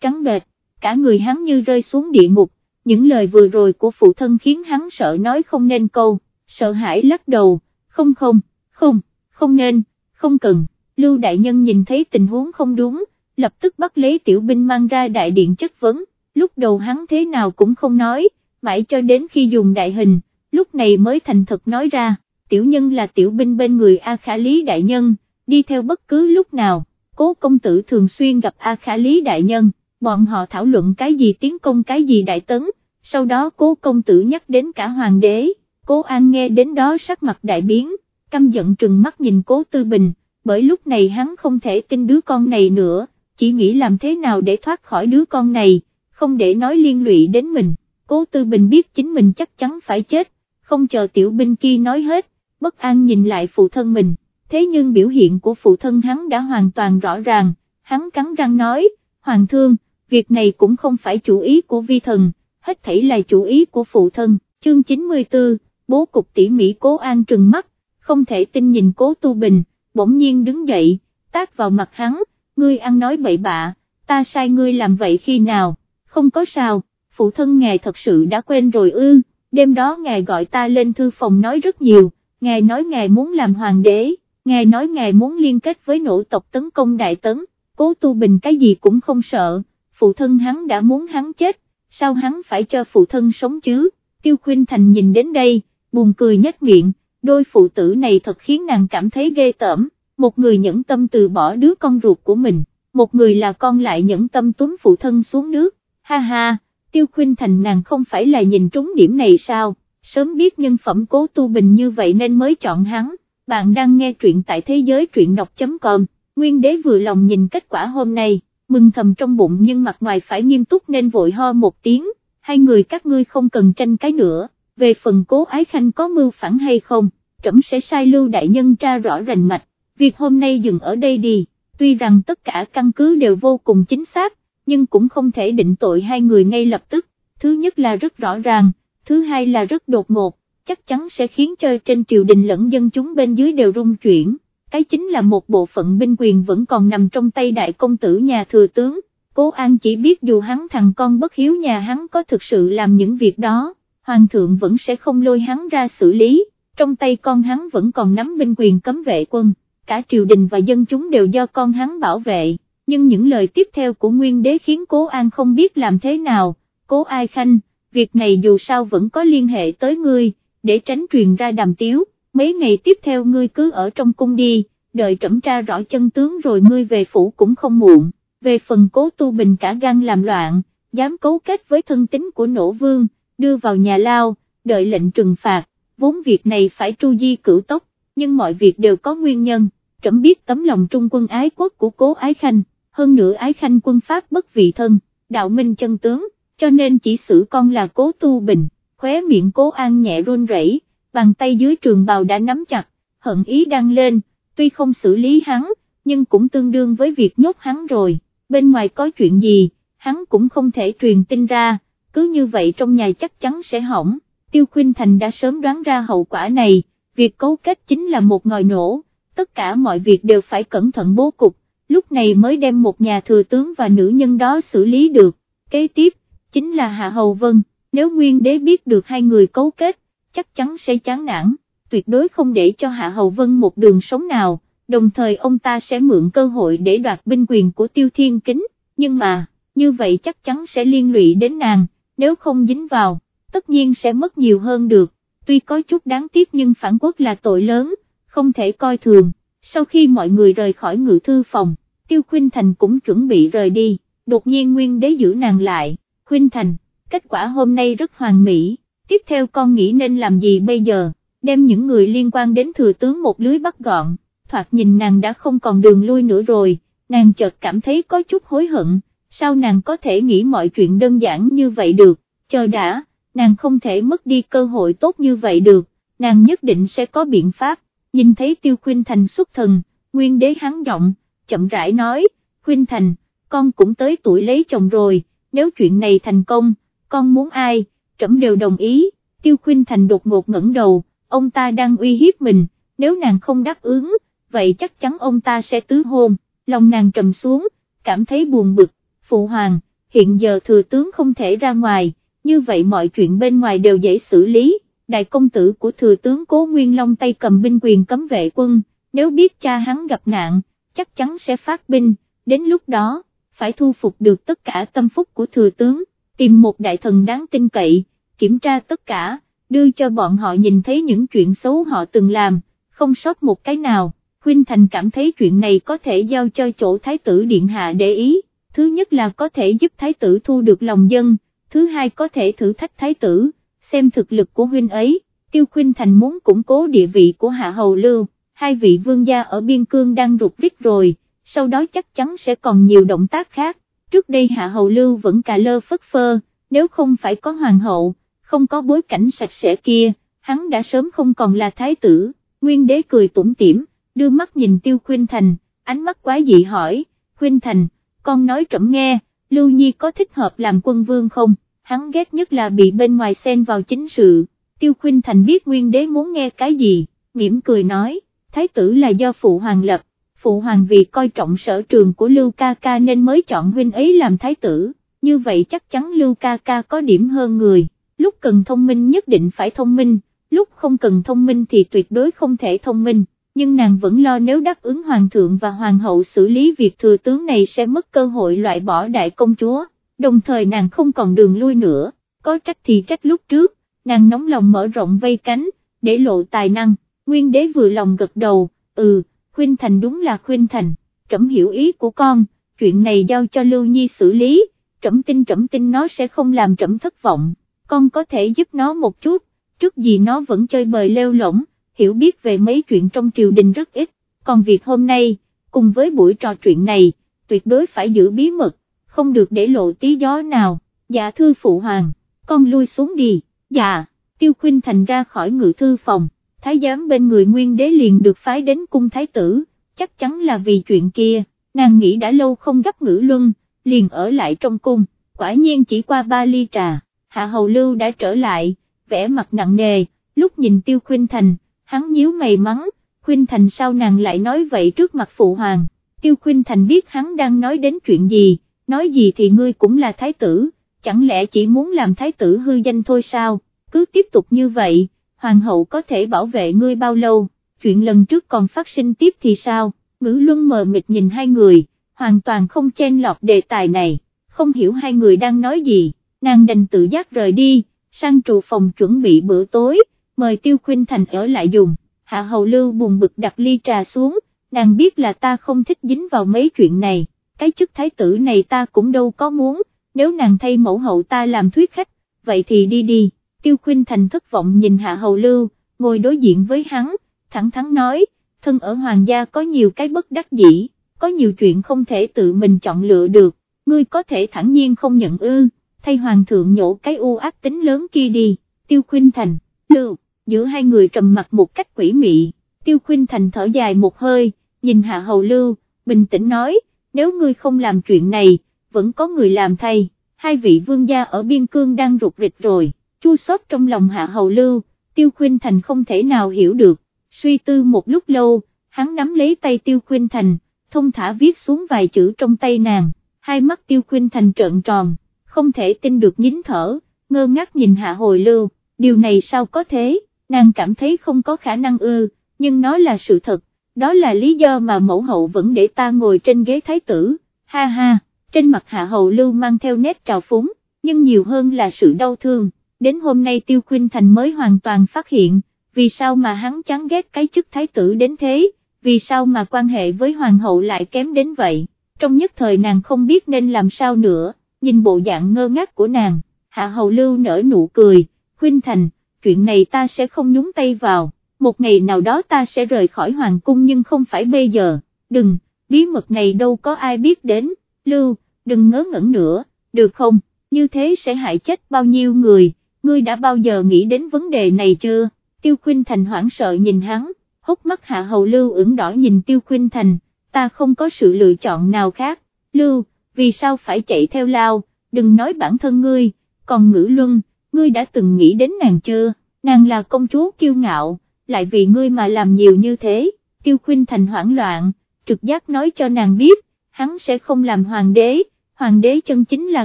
trắng bệch, cả người hắn như rơi xuống địa ngục, những lời vừa rồi của phụ thân khiến hắn sợ nói không nên câu, sợ hãi lắc đầu, không không, không, không nên, không cần, Lưu Đại Nhân nhìn thấy tình huống không đúng, lập tức bắt lấy tiểu binh mang ra đại điện chất vấn, lúc đầu hắn thế nào cũng không nói, mãi cho đến khi dùng đại hình, lúc này mới thành thật nói ra, tiểu nhân là tiểu binh bên người A Khả Lý Đại Nhân, đi theo bất cứ lúc nào, cố công tử thường xuyên gặp A Khả Lý Đại Nhân, bọn họ thảo luận cái gì tiến công cái gì đại tấn, sau đó cố công tử nhắc đến cả hoàng đế, cố an nghe đến đó sắc mặt đại biến, căm giận trừng mắt nhìn cố tư bình, bởi lúc này hắn không thể tin đứa con này nữa, chỉ nghĩ làm thế nào để thoát khỏi đứa con này, không để nói liên lụy đến mình, cố tư bình biết chính mình chắc chắn phải chết, không chờ tiểu binh kia nói hết, bất an nhìn lại phụ thân mình, thế nhưng biểu hiện của phụ thân hắn đã hoàn toàn rõ ràng, hắn cắn răng nói, hoàng thương, việc này cũng không phải chủ ý của vi thần, hết thảy là chủ ý của phụ thân, chương 94, bố cục tỉ mỉ cố an trừng mắt, không thể tin nhìn cố tu bình, bỗng nhiên đứng dậy, tác vào mặt hắn, ngươi ăn nói bậy bạ, ta sai ngươi làm vậy khi nào, không có sao, phụ thân ngài thật sự đã quên rồi ư, đêm đó ngài gọi ta lên thư phòng nói rất nhiều, ngài nói ngài muốn làm hoàng đế, ngài nói ngài muốn liên kết với nỗ tộc tấn công đại tấn, cố tu bình cái gì cũng không sợ, phụ thân hắn đã muốn hắn chết, sao hắn phải cho phụ thân sống chứ, tiêu khuyên thành nhìn đến đây, buồn cười nhếch miệng, đôi phụ tử này thật khiến nàng cảm thấy ghê tởm, một người nhẫn tâm từ bỏ đứa con ruột của mình, một người là con lại nhẫn tâm túm phụ thân xuống nước, ha ha, tiêu khuyên thành nàng không phải là nhìn trúng điểm này sao, sớm biết nhân phẩm cố tu bình như vậy nên mới chọn hắn, bạn đang nghe truyện tại thế giới truyện đọc.com, nguyên đế vừa lòng nhìn kết quả hôm nay, mừng thầm trong bụng nhưng mặt ngoài phải nghiêm túc nên vội ho một tiếng, hai người các ngươi không cần tranh cái nữa về phần cố ái khanh có mưu phản hay không, trẫm sẽ sai lưu đại nhân tra rõ rành mạch, việc hôm nay dừng ở đây đi, tuy rằng tất cả căn cứ đều vô cùng chính xác, nhưng cũng không thể định tội hai người ngay lập tức, thứ nhất là rất rõ ràng, thứ hai là rất đột ngột, chắc chắn sẽ khiến cho trên triều đình lẫn dân chúng bên dưới đều rung chuyển, cái chính là một bộ phận binh quyền vẫn còn nằm trong tay đại công tử nhà thừa tướng. Cố An chỉ biết dù hắn thằng con bất hiếu nhà hắn có thực sự làm những việc đó, hoàng thượng vẫn sẽ không lôi hắn ra xử lý, trong tay con hắn vẫn còn nắm binh quyền cấm vệ quân, cả triều đình và dân chúng đều do con hắn bảo vệ, nhưng những lời tiếp theo của nguyên đế khiến cố an không biết làm thế nào, cố ai khanh, việc này dù sao vẫn có liên hệ tới ngươi, để tránh truyền ra đàm tiếu, mấy ngày tiếp theo ngươi cứ ở trong cung đi, đợi trẫm tra rõ chân tướng rồi ngươi về phủ cũng không muộn, về phần cố tu bình cả gan làm loạn, dám cấu kết với thân tính của nổ vương, đưa vào nhà lao, đợi lệnh trừng phạt, vốn việc này phải tru di cửu tốc, nhưng mọi việc đều có nguyên nhân, trẫm biết tấm lòng trung quân ái quốc của cố ái khanh, hơn nữa ái khanh quân pháp bất vị thân, đạo minh chân tướng, cho nên chỉ xử con là cố tu bình, khóe miệng cố an nhẹ run rẩy, bàn tay dưới trường bào đã nắm chặt, hận ý đang lên, tuy không xử lý hắn, nhưng cũng tương đương với việc nhốt hắn rồi, bên ngoài có chuyện gì, hắn cũng không thể truyền tin ra cứ như vậy trong nhà chắc chắn sẽ hỏng, Tiêu Khuynh Thành đã sớm đoán ra hậu quả này, việc cấu kết chính là một ngòi nổ, tất cả mọi việc đều phải cẩn thận bố cục, lúc này mới đem một nhà thừa tướng và nữ nhân đó xử lý được, kế tiếp, chính là Hạ Hầu Vân, nếu Nguyên Đế biết được hai người cấu kết, chắc chắn sẽ chán nản, tuyệt đối không để cho Hạ Hầu Vân một đường sống nào, đồng thời ông ta sẽ mượn cơ hội để đoạt binh quyền của Tiêu Thiên Kính, nhưng mà, như vậy chắc chắn sẽ liên lụy đến nàng nếu không dính vào, tất nhiên sẽ mất nhiều hơn được, tuy có chút đáng tiếc nhưng phản quốc là tội lớn, không thể coi thường, sau khi mọi người rời khỏi ngự thư phòng, Tiêu Khuynh Thành cũng chuẩn bị rời đi, đột nhiên Nguyên Đế giữ nàng lại, Khuynh Thành, kết quả hôm nay rất hoàn mỹ, tiếp theo con nghĩ nên làm gì bây giờ, đem những người liên quan đến thừa tướng một lưới bắt gọn, thoạt nhìn nàng đã không còn đường lui nữa rồi, nàng chợt cảm thấy có chút hối hận. Sao nàng có thể nghĩ mọi chuyện đơn giản như vậy được, chờ đã, nàng không thể mất đi cơ hội tốt như vậy được, nàng nhất định sẽ có biện pháp, nhìn thấy tiêu khuyên thành xuất thần, nguyên đế hắn giọng, chậm rãi nói, khuyên thành, con cũng tới tuổi lấy chồng rồi, nếu chuyện này thành công, con muốn ai, trẫm đều đồng ý, tiêu khuyên thành đột ngột ngẩng đầu, ông ta đang uy hiếp mình, nếu nàng không đáp ứng, vậy chắc chắn ông ta sẽ tứ hôn, lòng nàng trầm xuống, cảm thấy buồn bực, phụ hoàng, hiện giờ thừa tướng không thể ra ngoài, như vậy mọi chuyện bên ngoài đều dễ xử lý, đại công tử của thừa tướng Cố Nguyên Long tay cầm binh quyền cấm vệ quân, nếu biết cha hắn gặp nạn, chắc chắn sẽ phát binh, đến lúc đó, phải thu phục được tất cả tâm phúc của thừa tướng, tìm một đại thần đáng tin cậy, kiểm tra tất cả, đưa cho bọn họ nhìn thấy những chuyện xấu họ từng làm, không sót một cái nào. Khuynh Thành cảm thấy chuyện này có thể giao cho chỗ Thái tử Điện Hạ để ý, thứ nhất là có thể giúp Thái tử thu được lòng dân, thứ hai có thể thử thách Thái tử, xem thực lực của huynh ấy, Tiêu Khuynh Thành muốn củng cố địa vị của Hạ Hầu Lưu, hai vị vương gia ở biên cương đang rụt rít rồi, sau đó chắc chắn sẽ còn nhiều động tác khác, trước đây Hạ Hầu Lưu vẫn cà lơ phất phơ, nếu không phải có hoàng hậu, không có bối cảnh sạch sẽ kia, hắn đã sớm không còn là thái tử, nguyên đế cười tủm tỉm, đưa mắt nhìn Tiêu khuyên Thành, ánh mắt quá dị hỏi, khuyên Thành, con nói trẫm nghe, Lưu Nhi có thích hợp làm quân vương không, hắn ghét nhất là bị bên ngoài xen vào chính sự, Tiêu khuyên Thành biết nguyên đế muốn nghe cái gì, mỉm cười nói, thái tử là do phụ hoàng lập, phụ hoàng vì coi trọng sở trường của Lưu Ca Ca nên mới chọn huynh ấy làm thái tử, như vậy chắc chắn Lưu Ca Ca có điểm hơn người, lúc cần thông minh nhất định phải thông minh, lúc không cần thông minh thì tuyệt đối không thể thông minh, nhưng nàng vẫn lo nếu đáp ứng hoàng thượng và hoàng hậu xử lý việc thừa tướng này sẽ mất cơ hội loại bỏ đại công chúa, đồng thời nàng không còn đường lui nữa, có trách thì trách lúc trước, nàng nóng lòng mở rộng vây cánh, để lộ tài năng, nguyên đế vừa lòng gật đầu, ừ, khuyên thành đúng là khuyên thành, trẫm hiểu ý của con, chuyện này giao cho Lưu Nhi xử lý, trẫm tin trẫm tin nó sẽ không làm trẫm thất vọng, con có thể giúp nó một chút, trước gì nó vẫn chơi bời lêu lỏng, hiểu biết về mấy chuyện trong triều đình rất ít, còn việc hôm nay, cùng với buổi trò chuyện này, tuyệt đối phải giữ bí mật, không được để lộ tí gió nào, dạ thư phụ hoàng, con lui xuống đi, dạ, tiêu khuyên thành ra khỏi ngự thư phòng, thái giám bên người nguyên đế liền được phái đến cung thái tử, chắc chắn là vì chuyện kia, nàng nghĩ đã lâu không gấp ngữ luân, liền ở lại trong cung, quả nhiên chỉ qua ba ly trà, hạ hầu lưu đã trở lại, vẻ mặt nặng nề, lúc nhìn tiêu khuynh thành, hắn nhíu mày mắng, khuynh thành sao nàng lại nói vậy trước mặt phụ hoàng, tiêu khuynh thành biết hắn đang nói đến chuyện gì, nói gì thì ngươi cũng là thái tử, chẳng lẽ chỉ muốn làm thái tử hư danh thôi sao, cứ tiếp tục như vậy, hoàng hậu có thể bảo vệ ngươi bao lâu, chuyện lần trước còn phát sinh tiếp thì sao, ngữ luân mờ mịt nhìn hai người, hoàn toàn không chen lọt đề tài này, không hiểu hai người đang nói gì, nàng đành tự giác rời đi, sang trụ phòng chuẩn bị bữa tối, mời Tiêu Khuynh Thành ở lại dùng, Hạ Hầu Lưu buồn bực đặt ly trà xuống, nàng biết là ta không thích dính vào mấy chuyện này, cái chức thái tử này ta cũng đâu có muốn, nếu nàng thay mẫu hậu ta làm thuyết khách, vậy thì đi đi, Tiêu Khuynh Thành thất vọng nhìn Hạ Hầu Lưu, ngồi đối diện với hắn, thẳng thắn nói, thân ở hoàng gia có nhiều cái bất đắc dĩ, có nhiều chuyện không thể tự mình chọn lựa được, ngươi có thể thẳng nhiên không nhận ư, thay hoàng thượng nhổ cái u ác tính lớn kia đi, Tiêu khuyên Thành, Lưu giữa hai người trầm mặt một cách quỷ mị, tiêu khuyên thành thở dài một hơi, nhìn hạ hầu lưu, bình tĩnh nói, nếu ngươi không làm chuyện này, vẫn có người làm thay, hai vị vương gia ở biên cương đang rụt rịch rồi, chua xót trong lòng hạ hầu lưu, tiêu khuyên thành không thể nào hiểu được, suy tư một lúc lâu, hắn nắm lấy tay tiêu khuyên thành, thông thả viết xuống vài chữ trong tay nàng, hai mắt tiêu khuyên thành trợn tròn, không thể tin được nhín thở, ngơ ngác nhìn hạ hồi lưu, điều này sao có thế? nàng cảm thấy không có khả năng ư, nhưng nó là sự thật, đó là lý do mà mẫu hậu vẫn để ta ngồi trên ghế thái tử, ha ha, trên mặt hạ hậu lưu mang theo nét trào phúng, nhưng nhiều hơn là sự đau thương, đến hôm nay tiêu khuynh thành mới hoàn toàn phát hiện, vì sao mà hắn chán ghét cái chức thái tử đến thế, vì sao mà quan hệ với hoàng hậu lại kém đến vậy, trong nhất thời nàng không biết nên làm sao nữa, nhìn bộ dạng ngơ ngác của nàng, hạ hầu lưu nở nụ cười, khuyên thành, chuyện này ta sẽ không nhúng tay vào, một ngày nào đó ta sẽ rời khỏi hoàng cung nhưng không phải bây giờ, đừng, bí mật này đâu có ai biết đến, lưu, đừng ngớ ngẩn nữa, được không, như thế sẽ hại chết bao nhiêu người, ngươi đã bao giờ nghĩ đến vấn đề này chưa, tiêu khuynh thành hoảng sợ nhìn hắn, hốc mắt hạ hầu lưu ửng đỏ nhìn tiêu khuynh thành, ta không có sự lựa chọn nào khác, lưu, vì sao phải chạy theo lao, đừng nói bản thân ngươi, còn ngữ luân, ngươi đã từng nghĩ đến nàng chưa, nàng là công chúa kiêu ngạo, lại vì ngươi mà làm nhiều như thế, tiêu khuyên thành hoảng loạn, trực giác nói cho nàng biết, hắn sẽ không làm hoàng đế, hoàng đế chân chính là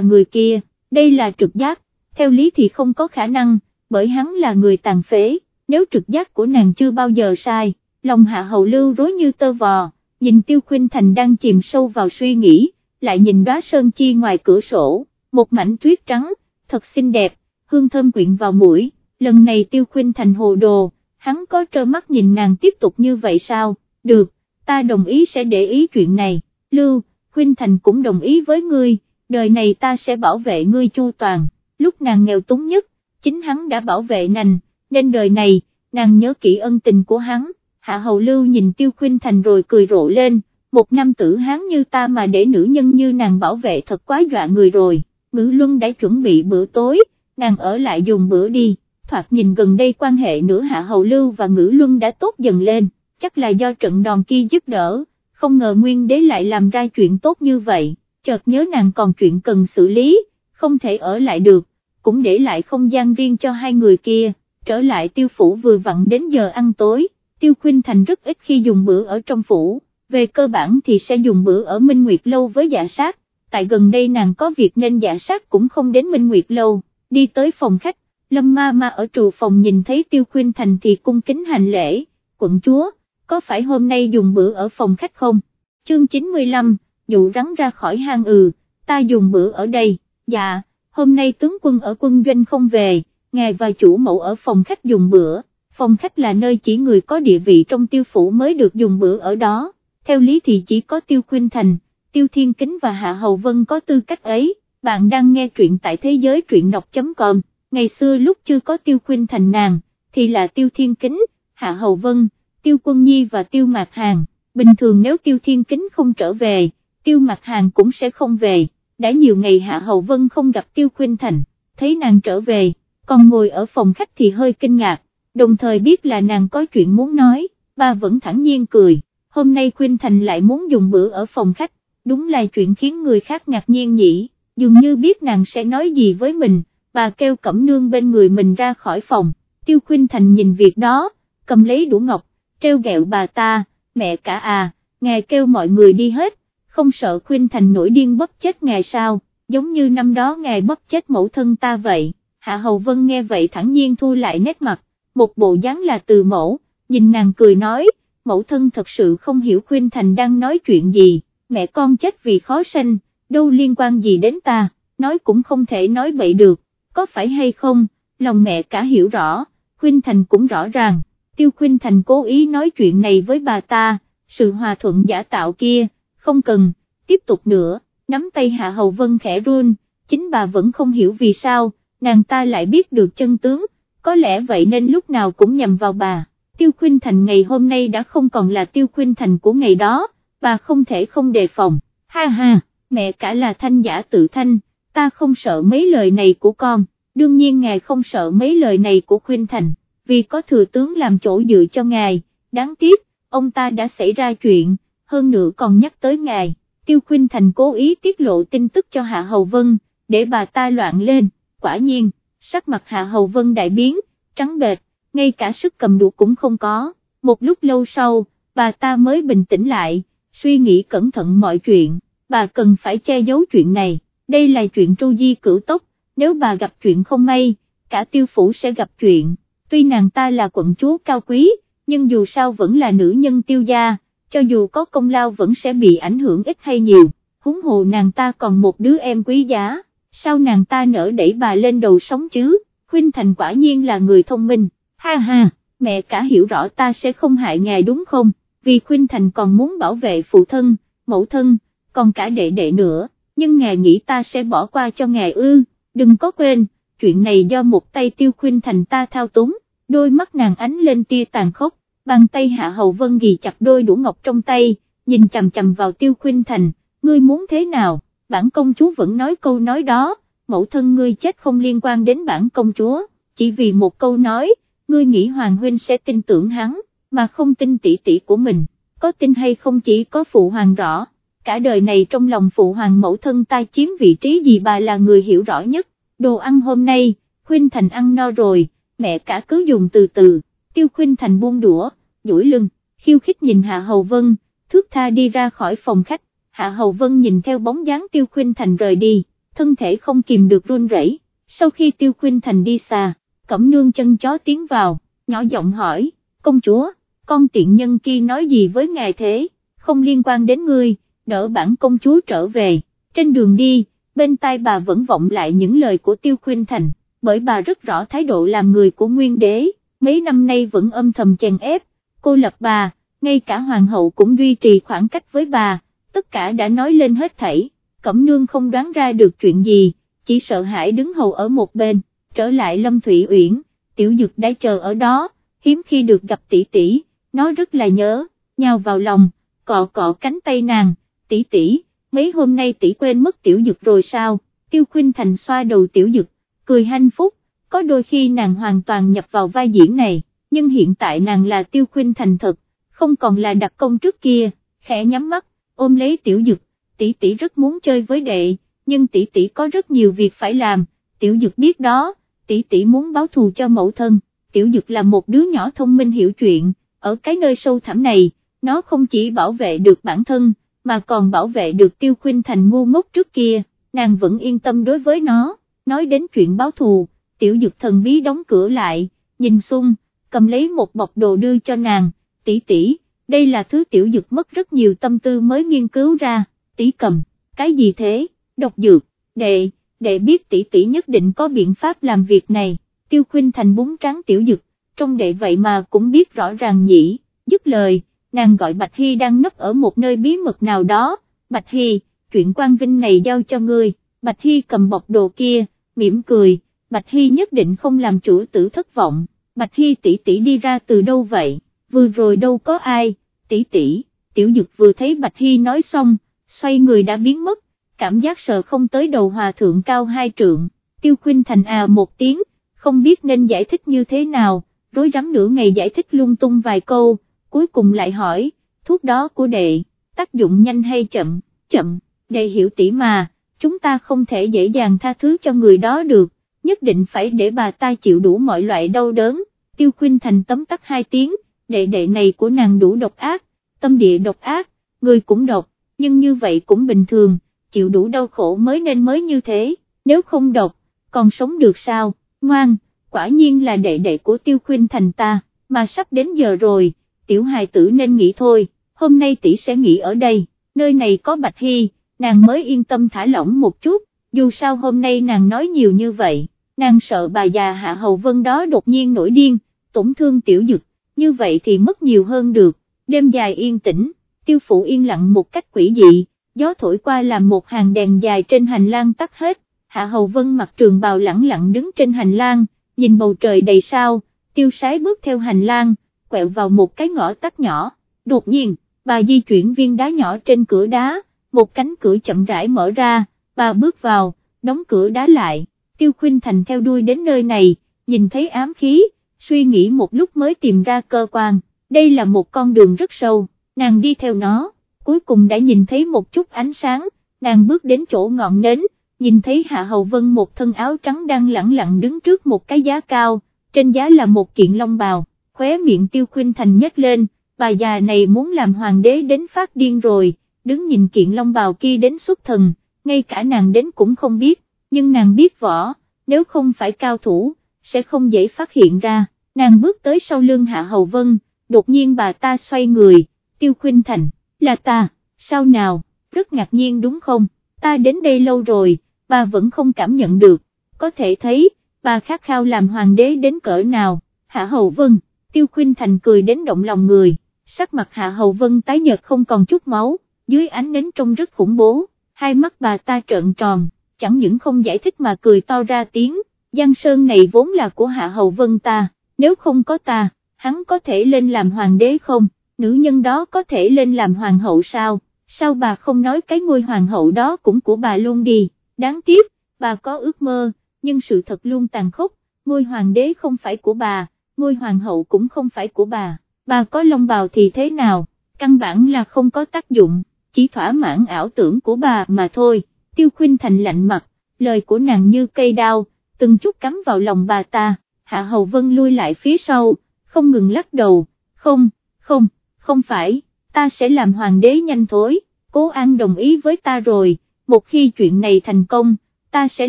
người kia, đây là trực giác, theo lý thì không có khả năng, bởi hắn là người tàn phế, nếu trực giác của nàng chưa bao giờ sai, lòng hạ hậu lưu rối như tơ vò, nhìn tiêu khuyên thành đang chìm sâu vào suy nghĩ, lại nhìn đóa sơn chi ngoài cửa sổ, một mảnh tuyết trắng, thật xinh đẹp, hương thơm quyện vào mũi, lần này tiêu khuyên thành hồ đồ, hắn có trơ mắt nhìn nàng tiếp tục như vậy sao, được, ta đồng ý sẽ để ý chuyện này, Lưu, khuyên thành cũng đồng ý với ngươi, đời này ta sẽ bảo vệ ngươi chu toàn, lúc nàng nghèo túng nhất, chính hắn đã bảo vệ nàng, nên đời này, nàng nhớ kỹ ân tình của hắn, hạ hầu lưu nhìn tiêu khuyên thành rồi cười rộ lên, một nam tử hán như ta mà để nữ nhân như nàng bảo vệ thật quá dọa người rồi, ngữ luân đã chuẩn bị bữa tối, nàng ở lại dùng bữa đi, thoạt nhìn gần đây quan hệ nửa hạ hầu lưu và ngữ luân đã tốt dần lên, chắc là do trận đòn kia giúp đỡ, không ngờ nguyên đế lại làm ra chuyện tốt như vậy, chợt nhớ nàng còn chuyện cần xử lý, không thể ở lại được, cũng để lại không gian riêng cho hai người kia, trở lại tiêu phủ vừa vặn đến giờ ăn tối, tiêu khuyên thành rất ít khi dùng bữa ở trong phủ, về cơ bản thì sẽ dùng bữa ở Minh Nguyệt Lâu với dạ sát, tại gần đây nàng có việc nên dạ sát cũng không đến Minh Nguyệt Lâu, đi tới phòng khách, Lâm Ma Ma ở trù phòng nhìn thấy tiêu khuyên thành thì cung kính hành lễ, quận chúa, có phải hôm nay dùng bữa ở phòng khách không? Chương 95, dụ rắn ra khỏi hang ừ, ta dùng bữa ở đây, dạ, hôm nay tướng quân ở quân doanh không về, ngài và chủ mẫu ở phòng khách dùng bữa, phòng khách là nơi chỉ người có địa vị trong tiêu phủ mới được dùng bữa ở đó, theo lý thì chỉ có tiêu khuyên thành, tiêu thiên kính và hạ hầu vân có tư cách ấy, bạn đang nghe truyện tại thế giới truyện đọc.com, ngày xưa lúc chưa có tiêu khuyên thành nàng, thì là tiêu thiên kính, hạ hầu vân, tiêu quân nhi và tiêu mạc hàng, bình thường nếu tiêu thiên kính không trở về, tiêu mạc hàng cũng sẽ không về, đã nhiều ngày hạ hầu vân không gặp tiêu khuyên thành, thấy nàng trở về, còn ngồi ở phòng khách thì hơi kinh ngạc, đồng thời biết là nàng có chuyện muốn nói, bà vẫn thẳng nhiên cười, hôm nay khuyên thành lại muốn dùng bữa ở phòng khách, đúng là chuyện khiến người khác ngạc nhiên nhỉ, dường như biết nàng sẽ nói gì với mình, bà kêu cẩm nương bên người mình ra khỏi phòng, tiêu khuyên thành nhìn việc đó, cầm lấy đũa ngọc, treo gẹo bà ta, mẹ cả à, ngài kêu mọi người đi hết, không sợ khuyên thành nổi điên bất chết ngài sao, giống như năm đó ngài bất chết mẫu thân ta vậy, Hạ Hầu Vân nghe vậy thẳng nhiên thu lại nét mặt, một bộ dáng là từ mẫu, nhìn nàng cười nói, mẫu thân thật sự không hiểu khuyên thành đang nói chuyện gì, mẹ con chết vì khó sanh, đâu liên quan gì đến ta, nói cũng không thể nói bậy được, có phải hay không, lòng mẹ cả hiểu rõ, khuyên thành cũng rõ ràng, tiêu khuyên thành cố ý nói chuyện này với bà ta, sự hòa thuận giả tạo kia, không cần, tiếp tục nữa, nắm tay Hạ Hầu Vân khẽ run, chính bà vẫn không hiểu vì sao, nàng ta lại biết được chân tướng, có lẽ vậy nên lúc nào cũng nhầm vào bà. Tiêu Khuynh Thành ngày hôm nay đã không còn là Tiêu Khuynh Thành của ngày đó, bà không thể không đề phòng, ha ha, mẹ cả là thanh giả tự thanh, ta không sợ mấy lời này của con, đương nhiên ngài không sợ mấy lời này của Khuynh Thành, vì có thừa tướng làm chỗ dựa cho ngài, đáng tiếc, ông ta đã xảy ra chuyện, hơn nữa còn nhắc tới ngài, Tiêu Khuynh Thành cố ý tiết lộ tin tức cho Hạ Hầu Vân, để bà ta loạn lên, quả nhiên, sắc mặt Hạ Hầu Vân đại biến, trắng bệch, ngay cả sức cầm đũa cũng không có, một lúc lâu sau, bà ta mới bình tĩnh lại, suy nghĩ cẩn thận mọi chuyện, bà cần phải che giấu chuyện này, đây là chuyện tru di cửu tốc, nếu bà gặp chuyện không may, cả tiêu phủ sẽ gặp chuyện, tuy nàng ta là quận chúa cao quý, nhưng dù sao vẫn là nữ nhân tiêu gia, cho dù có công lao vẫn sẽ bị ảnh hưởng ít hay nhiều, huống hồ nàng ta còn một đứa em quý giá, sao nàng ta nỡ đẩy bà lên đầu sống chứ, Khuynh Thành quả nhiên là người thông minh, ha ha, mẹ cả hiểu rõ ta sẽ không hại ngài đúng không, vì khuyên Thành còn muốn bảo vệ phụ thân, mẫu thân, còn cả đệ đệ nữa, nhưng ngài nghĩ ta sẽ bỏ qua cho ngài ư, đừng có quên, chuyện này do một tay tiêu khuyên Thành ta thao túng, đôi mắt nàng ánh lên tia tàn khốc, bàn tay Hạ Hầu Vân ghi chặt đôi đũa ngọc trong tay, nhìn chầm chầm vào Tiêu khuyên Thành, ngươi muốn thế nào, bản công chúa vẫn nói câu nói đó, mẫu thân ngươi chết không liên quan đến bản công chúa, chỉ vì một câu nói, ngươi nghĩ Hoàng Huynh sẽ tin tưởng hắn, mà không tin tỷ tỷ của mình, có tin hay không chỉ có phụ hoàng rõ, cả đời này trong lòng phụ hoàng mẫu thân ta chiếm vị trí gì bà là người hiểu rõ nhất, đồ ăn hôm nay, Khuynh Thành ăn no rồi, mẹ cả cứ dùng từ từ, Tiêu Khuynh Thành buông đũa, duỗi lưng, khiêu khích nhìn Hạ Hầu Vân, thước tha đi ra khỏi phòng khách, Hạ Hầu Vân nhìn theo bóng dáng Tiêu Khuynh Thành rời đi, thân thể không kìm được run rẩy. sau khi Tiêu Khuynh Thành đi xa, Cẩm Nương chân chó tiến vào, nhỏ giọng hỏi, công chúa, con tiện nhân kia nói gì với ngài thế, không liên quan đến ngươi, đỡ bản công chúa trở về, trên đường đi, bên tai bà vẫn vọng lại những lời của Tiêu khuyên Thành, bởi bà rất rõ thái độ làm người của nguyên đế, mấy năm nay vẫn âm thầm chèn ép, cô lập bà, ngay cả hoàng hậu cũng duy trì khoảng cách với bà, tất cả đã nói lên hết thảy, Cẩm Nương không đoán ra được chuyện gì, chỉ sợ hãi đứng hầu ở một bên, trở lại Lâm Thủy Uyển, Tiểu Dực đã chờ ở đó, hiếm khi được gặp tỷ tỷ, nó rất là nhớ, nhào vào lòng, cọ cọ cánh tay nàng, tỷ tỷ, mấy hôm nay tỷ quên mất Tiểu Dực rồi sao, Tiêu Khuynh Thành xoa đầu Tiểu Dực, cười hạnh phúc, có đôi khi nàng hoàn toàn nhập vào vai diễn này, nhưng hiện tại nàng là Tiêu Khuynh Thành thật, không còn là đặc công trước kia, khẽ nhắm mắt, ôm lấy Tiểu Dực, tỷ tỷ rất muốn chơi với đệ, nhưng tỷ tỷ có rất nhiều việc phải làm, Tiểu Dực biết đó, tỷ tỷ muốn báo thù cho mẫu thân, Tiểu Dực là một đứa nhỏ thông minh hiểu chuyện, ở cái nơi sâu thẳm này, nó không chỉ bảo vệ được bản thân, mà còn bảo vệ được Tiêu khuyên Thành ngu ngốc trước kia, nàng vẫn yên tâm đối với nó, nói đến chuyện báo thù, Tiểu Dực thần bí đóng cửa lại, nhìn xung, cầm lấy một bọc đồ đưa cho nàng, tỷ tỷ, đây là thứ Tiểu Dực mất rất nhiều tâm tư mới nghiên cứu ra. Tỷ cầm, cái gì thế, độc dược, đệ, đệ biết tỷ tỷ nhất định có biện pháp làm việc này, tiêu khuyên thành bún trắng tiểu dực, trong đệ vậy mà cũng biết rõ ràng nhỉ, dứt lời, nàng gọi Bạch Hy đang nấp ở một nơi bí mật nào đó, Bạch Hy, chuyện quan vinh này giao cho ngươi, Bạch Hy cầm bọc đồ kia, mỉm cười, Bạch Hy nhất định không làm chủ tử thất vọng, Bạch Hy tỷ tỷ đi ra từ đâu vậy, vừa rồi đâu có ai, tỷ tỷ, tiểu dực vừa thấy Bạch Hy nói xong, xoay người đã biến mất, cảm giác sợ không tới đầu hòa thượng cao hai trượng, tiêu khuyên thành à một tiếng, không biết nên giải thích như thế nào, rối rắm nửa ngày giải thích lung tung vài câu, cuối cùng lại hỏi, thuốc đó của đệ, tác dụng nhanh hay chậm, chậm, đệ hiểu tỉ mà, chúng ta không thể dễ dàng tha thứ cho người đó được, nhất định phải để bà ta chịu đủ mọi loại đau đớn, tiêu khuyên thành tấm tắc hai tiếng, đệ đệ này của nàng đủ độc ác, tâm địa độc ác, người cũng độc, nhưng như vậy cũng bình thường, chịu đủ đau khổ mới nên mới như thế, nếu không độc, còn sống được sao, ngoan, quả nhiên là đệ đệ của tiêu khuyên thành ta, mà sắp đến giờ rồi, tiểu hài tử nên nghỉ thôi, hôm nay tỷ sẽ nghỉ ở đây, nơi này có Bạch Hy, nàng mới yên tâm thả lỏng một chút, dù sao hôm nay nàng nói nhiều như vậy, nàng sợ bà già Hạ Hầu Vân đó đột nhiên nổi điên, tổn thương tiểu dực, như vậy thì mất nhiều hơn được, đêm dài yên tĩnh tiêu phủ yên lặng một cách quỷ dị, gió thổi qua làm một hàng đèn dài trên hành lang tắt hết, Hạ Hầu Vân mặc trường bào lẳng lặng đứng trên hành lang, nhìn bầu trời đầy sao, tiêu sái bước theo hành lang, quẹo vào một cái ngõ tắt nhỏ, đột nhiên, bà di chuyển viên đá nhỏ trên cửa đá, một cánh cửa chậm rãi mở ra, bà bước vào, đóng cửa đá lại, tiêu khuyên thành theo đuôi đến nơi này, nhìn thấy ám khí, suy nghĩ một lúc mới tìm ra cơ quan, đây là một con đường rất sâu nàng đi theo nó, cuối cùng đã nhìn thấy một chút ánh sáng, nàng bước đến chỗ ngọn nến, nhìn thấy Hạ Hầu Vân một thân áo trắng đang lẳng lặng đứng trước một cái giá cao, trên giá là một kiện long bào, khóe miệng tiêu khuyên thành nhếch lên, bà già này muốn làm hoàng đế đến phát điên rồi, đứng nhìn kiện long bào kia đến xuất thần, ngay cả nàng đến cũng không biết, nhưng nàng biết võ, nếu không phải cao thủ, sẽ không dễ phát hiện ra, nàng bước tới sau lưng Hạ Hầu Vân, đột nhiên bà ta xoay người, Tiêu khuyên Thành, là ta, sao nào, rất ngạc nhiên đúng không, ta đến đây lâu rồi, bà vẫn không cảm nhận được, có thể thấy, bà khát khao làm hoàng đế đến cỡ nào, Hạ Hầu Vân, Tiêu Khuynh Thành cười đến động lòng người, sắc mặt Hạ Hầu Vân tái nhợt không còn chút máu, dưới ánh nến trông rất khủng bố, hai mắt bà ta trợn tròn, chẳng những không giải thích mà cười to ra tiếng, Giang Sơn này vốn là của Hạ Hầu Vân ta, nếu không có ta, hắn có thể lên làm hoàng đế không? Nữ nhân đó có thể lên làm hoàng hậu sao, sao bà không nói cái ngôi hoàng hậu đó cũng của bà luôn đi, đáng tiếc, bà có ước mơ, nhưng sự thật luôn tàn khốc, ngôi hoàng đế không phải của bà, ngôi hoàng hậu cũng không phải của bà, bà có long bào thì thế nào, căn bản là không có tác dụng, chỉ thỏa mãn ảo tưởng của bà mà thôi, tiêu khuyên thành lạnh mặt, lời của nàng như cây đao, từng chút cắm vào lòng bà ta, Hạ Hầu Vân lui lại phía sau, không ngừng lắc đầu, không, không, không phải, ta sẽ làm hoàng đế nhanh thối, cố an đồng ý với ta rồi, một khi chuyện này thành công, ta sẽ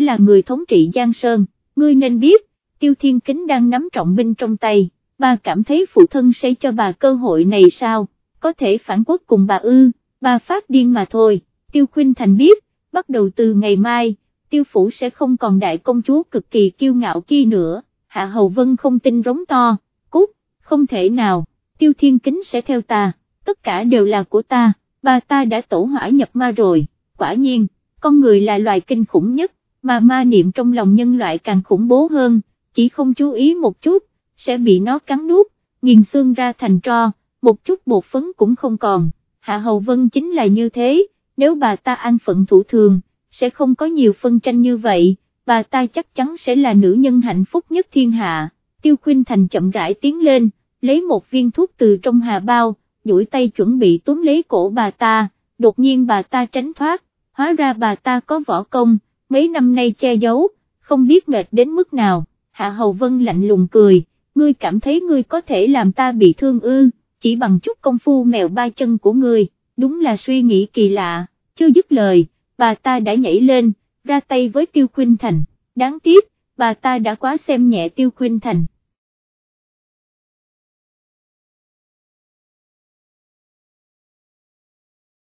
là người thống trị Giang Sơn, ngươi nên biết, tiêu thiên kính đang nắm trọng binh trong tay, bà cảm thấy phụ thân sẽ cho bà cơ hội này sao, có thể phản quốc cùng bà ư, bà phát điên mà thôi, tiêu khuyên thành biết, bắt đầu từ ngày mai, tiêu phủ sẽ không còn đại công chúa cực kỳ kiêu ngạo kia nữa, hạ hầu vân không tin rống to, cút, không thể nào, tiêu thiên kính sẽ theo ta, tất cả đều là của ta, bà ta đã tổ hỏa nhập ma rồi, quả nhiên, con người là loài kinh khủng nhất, mà ma niệm trong lòng nhân loại càng khủng bố hơn, chỉ không chú ý một chút, sẽ bị nó cắn nuốt, nghiền xương ra thành tro, một chút bột phấn cũng không còn, Hạ Hầu Vân chính là như thế, nếu bà ta an phận thủ thường, sẽ không có nhiều phân tranh như vậy, bà ta chắc chắn sẽ là nữ nhân hạnh phúc nhất thiên hạ, Tiêu Khuynh Thành chậm rãi tiến lên, lấy một viên thuốc từ trong hà bao, duỗi tay chuẩn bị túm lấy cổ bà ta, đột nhiên bà ta tránh thoát, hóa ra bà ta có võ công, mấy năm nay che giấu, không biết mệt đến mức nào, Hạ Hầu Vân lạnh lùng cười, ngươi cảm thấy ngươi có thể làm ta bị thương ư, chỉ bằng chút công phu mèo ba chân của ngươi, đúng là suy nghĩ kỳ lạ, chưa dứt lời, bà ta đã nhảy lên, ra tay với Tiêu Khuynh Thành, đáng tiếc, bà ta đã quá xem nhẹ Tiêu Khuynh Thành.